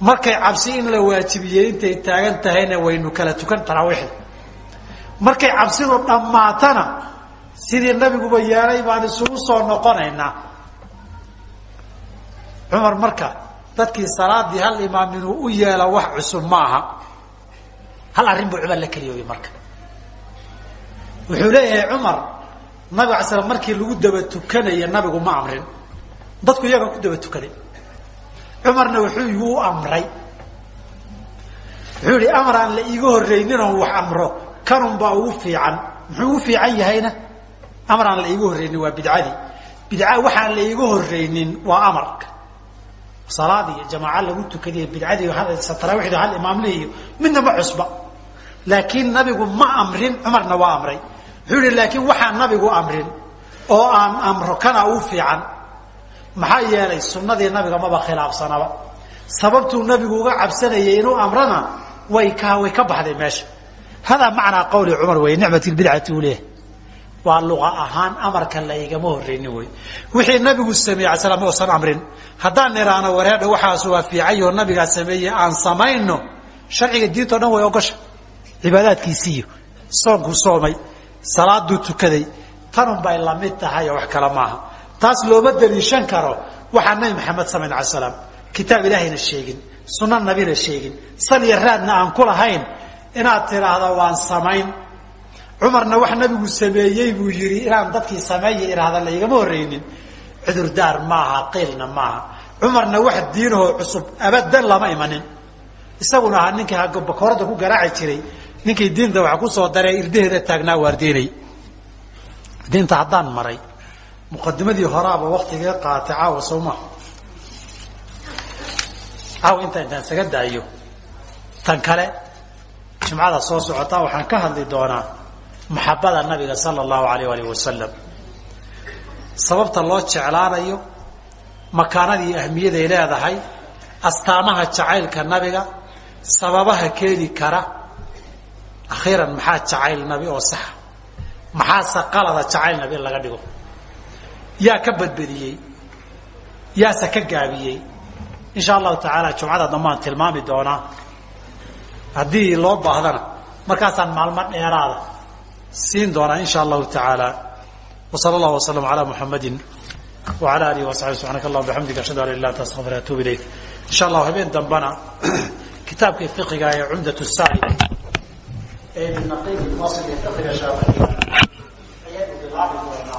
markay cabsi in la waajibiyey intay taagan tahayna waynu kala tukan taraawiixda markay cabsidu dhammaatana sidii nabiguba yeelay baan isugu soo noqonaynaa cumar marka dadkii salaadii hal imaam inuu u yeelo wax cusub ma aha. Hal arrin buu cumar la keliyoobay marka. Wuxuu leeyahay cumar nabig ala slam markii lagu daba tukanaya nabigu ma amrin dadku iyaga ku daba tukaday cumarna wuxuu igu amray. Wuxuu yihi amar aan la iiga horreynin oon wax amro. Kanun baa ugu fiican. Muxuu ugu fiican yahayna? Amar aan la iiga horreynin waa bidcadii. Bidca waxaan la iiga horreynin waa amarka salaadii iyo jamaaca lagu tukadiy bidcadii taraawiixdu hal imaamlihi iyo midna ma cusba. Laakiin nabigu ma amrin cumarna waa amray. Wuxuu yihi laakiin waxaan nabigu amrin oo aan amro kana u fiican maxaa yeelay sunadii nabiga maba khilaafsanaba. Sababtuu nabigu uga cabsanayay inuu amrana way ka way ka baxday meesha. Hadaa macnaa qawli cumar wey nicmat bidcati u leeyahay. Luqa ahaan amarka la igama horreynin wey wixii nabigu sameeyey ala slam uusan amrin. Haddaan niraano wareedha waxaas waa fiicayoo nabigaa sameeyey aan samayno sharciga diinto dhan way ogosha. Cibaadaadkiisiiyo soonkuu soomay salaaduu tukaday tanun bay la mid tahay oo wax kale maaha taas looma daliishan karo. Waxaa nabi maxamed samayn ala slam kitaab ilaahayna sheegin sunna nabina sheegin. Sal iyo raadna aan ku lahayn inaad tidhaahdo waan samayn. Cumarna wax nabigu sameeyey buu yihi inaan dadkii sameeya idhaahda laygama horreynin. Cudurdaar maaha qiilna maaha. Cumarna wax diinahoo cusub abadan lama imanin. Isaguna ahaa ninkii bakoorada ku garaaci jiray. Ninkii diinta wax ku soo daree irdaheeda taagnaa waardiinay diinta haddaan maray muqadimadii horaaba waktigee qaatay caawa soo maha caawa intaa intaan isaga daayo tan kale jumcada soo socotaa waxaan ka hadli doonaa maxabada nabiga sala allahu alayh alih wasalam sababta loo jeclaanayo makaanadii ahmiyaday leedahay astaamaha jacaylka nabiga sababaha keeni kara akhiiran maxaa jacayl nabi oo saxa maxaase qalada jacayl nabi in laga dhigo yaa ka badbadiyey yaase ka gaabiyey. Insha allahu tacaala jumcada dambaan tilmaami doonaa. Haddii loo baahdana markaasaan maalmo dheeraada siin doonaa insha allahu tacaala. Wa sala allahu wasalam alaa muxamadin wala alihi wasaxbi subxaanaka allah bixamdika ashhadu an la ilah anta astaqfir atuub ilayk. Insha allahu habeen dambana kitaabkii fiqiga ee cumdat saa'il ee ibn naqiib fasl ee fiqiga shaaficiga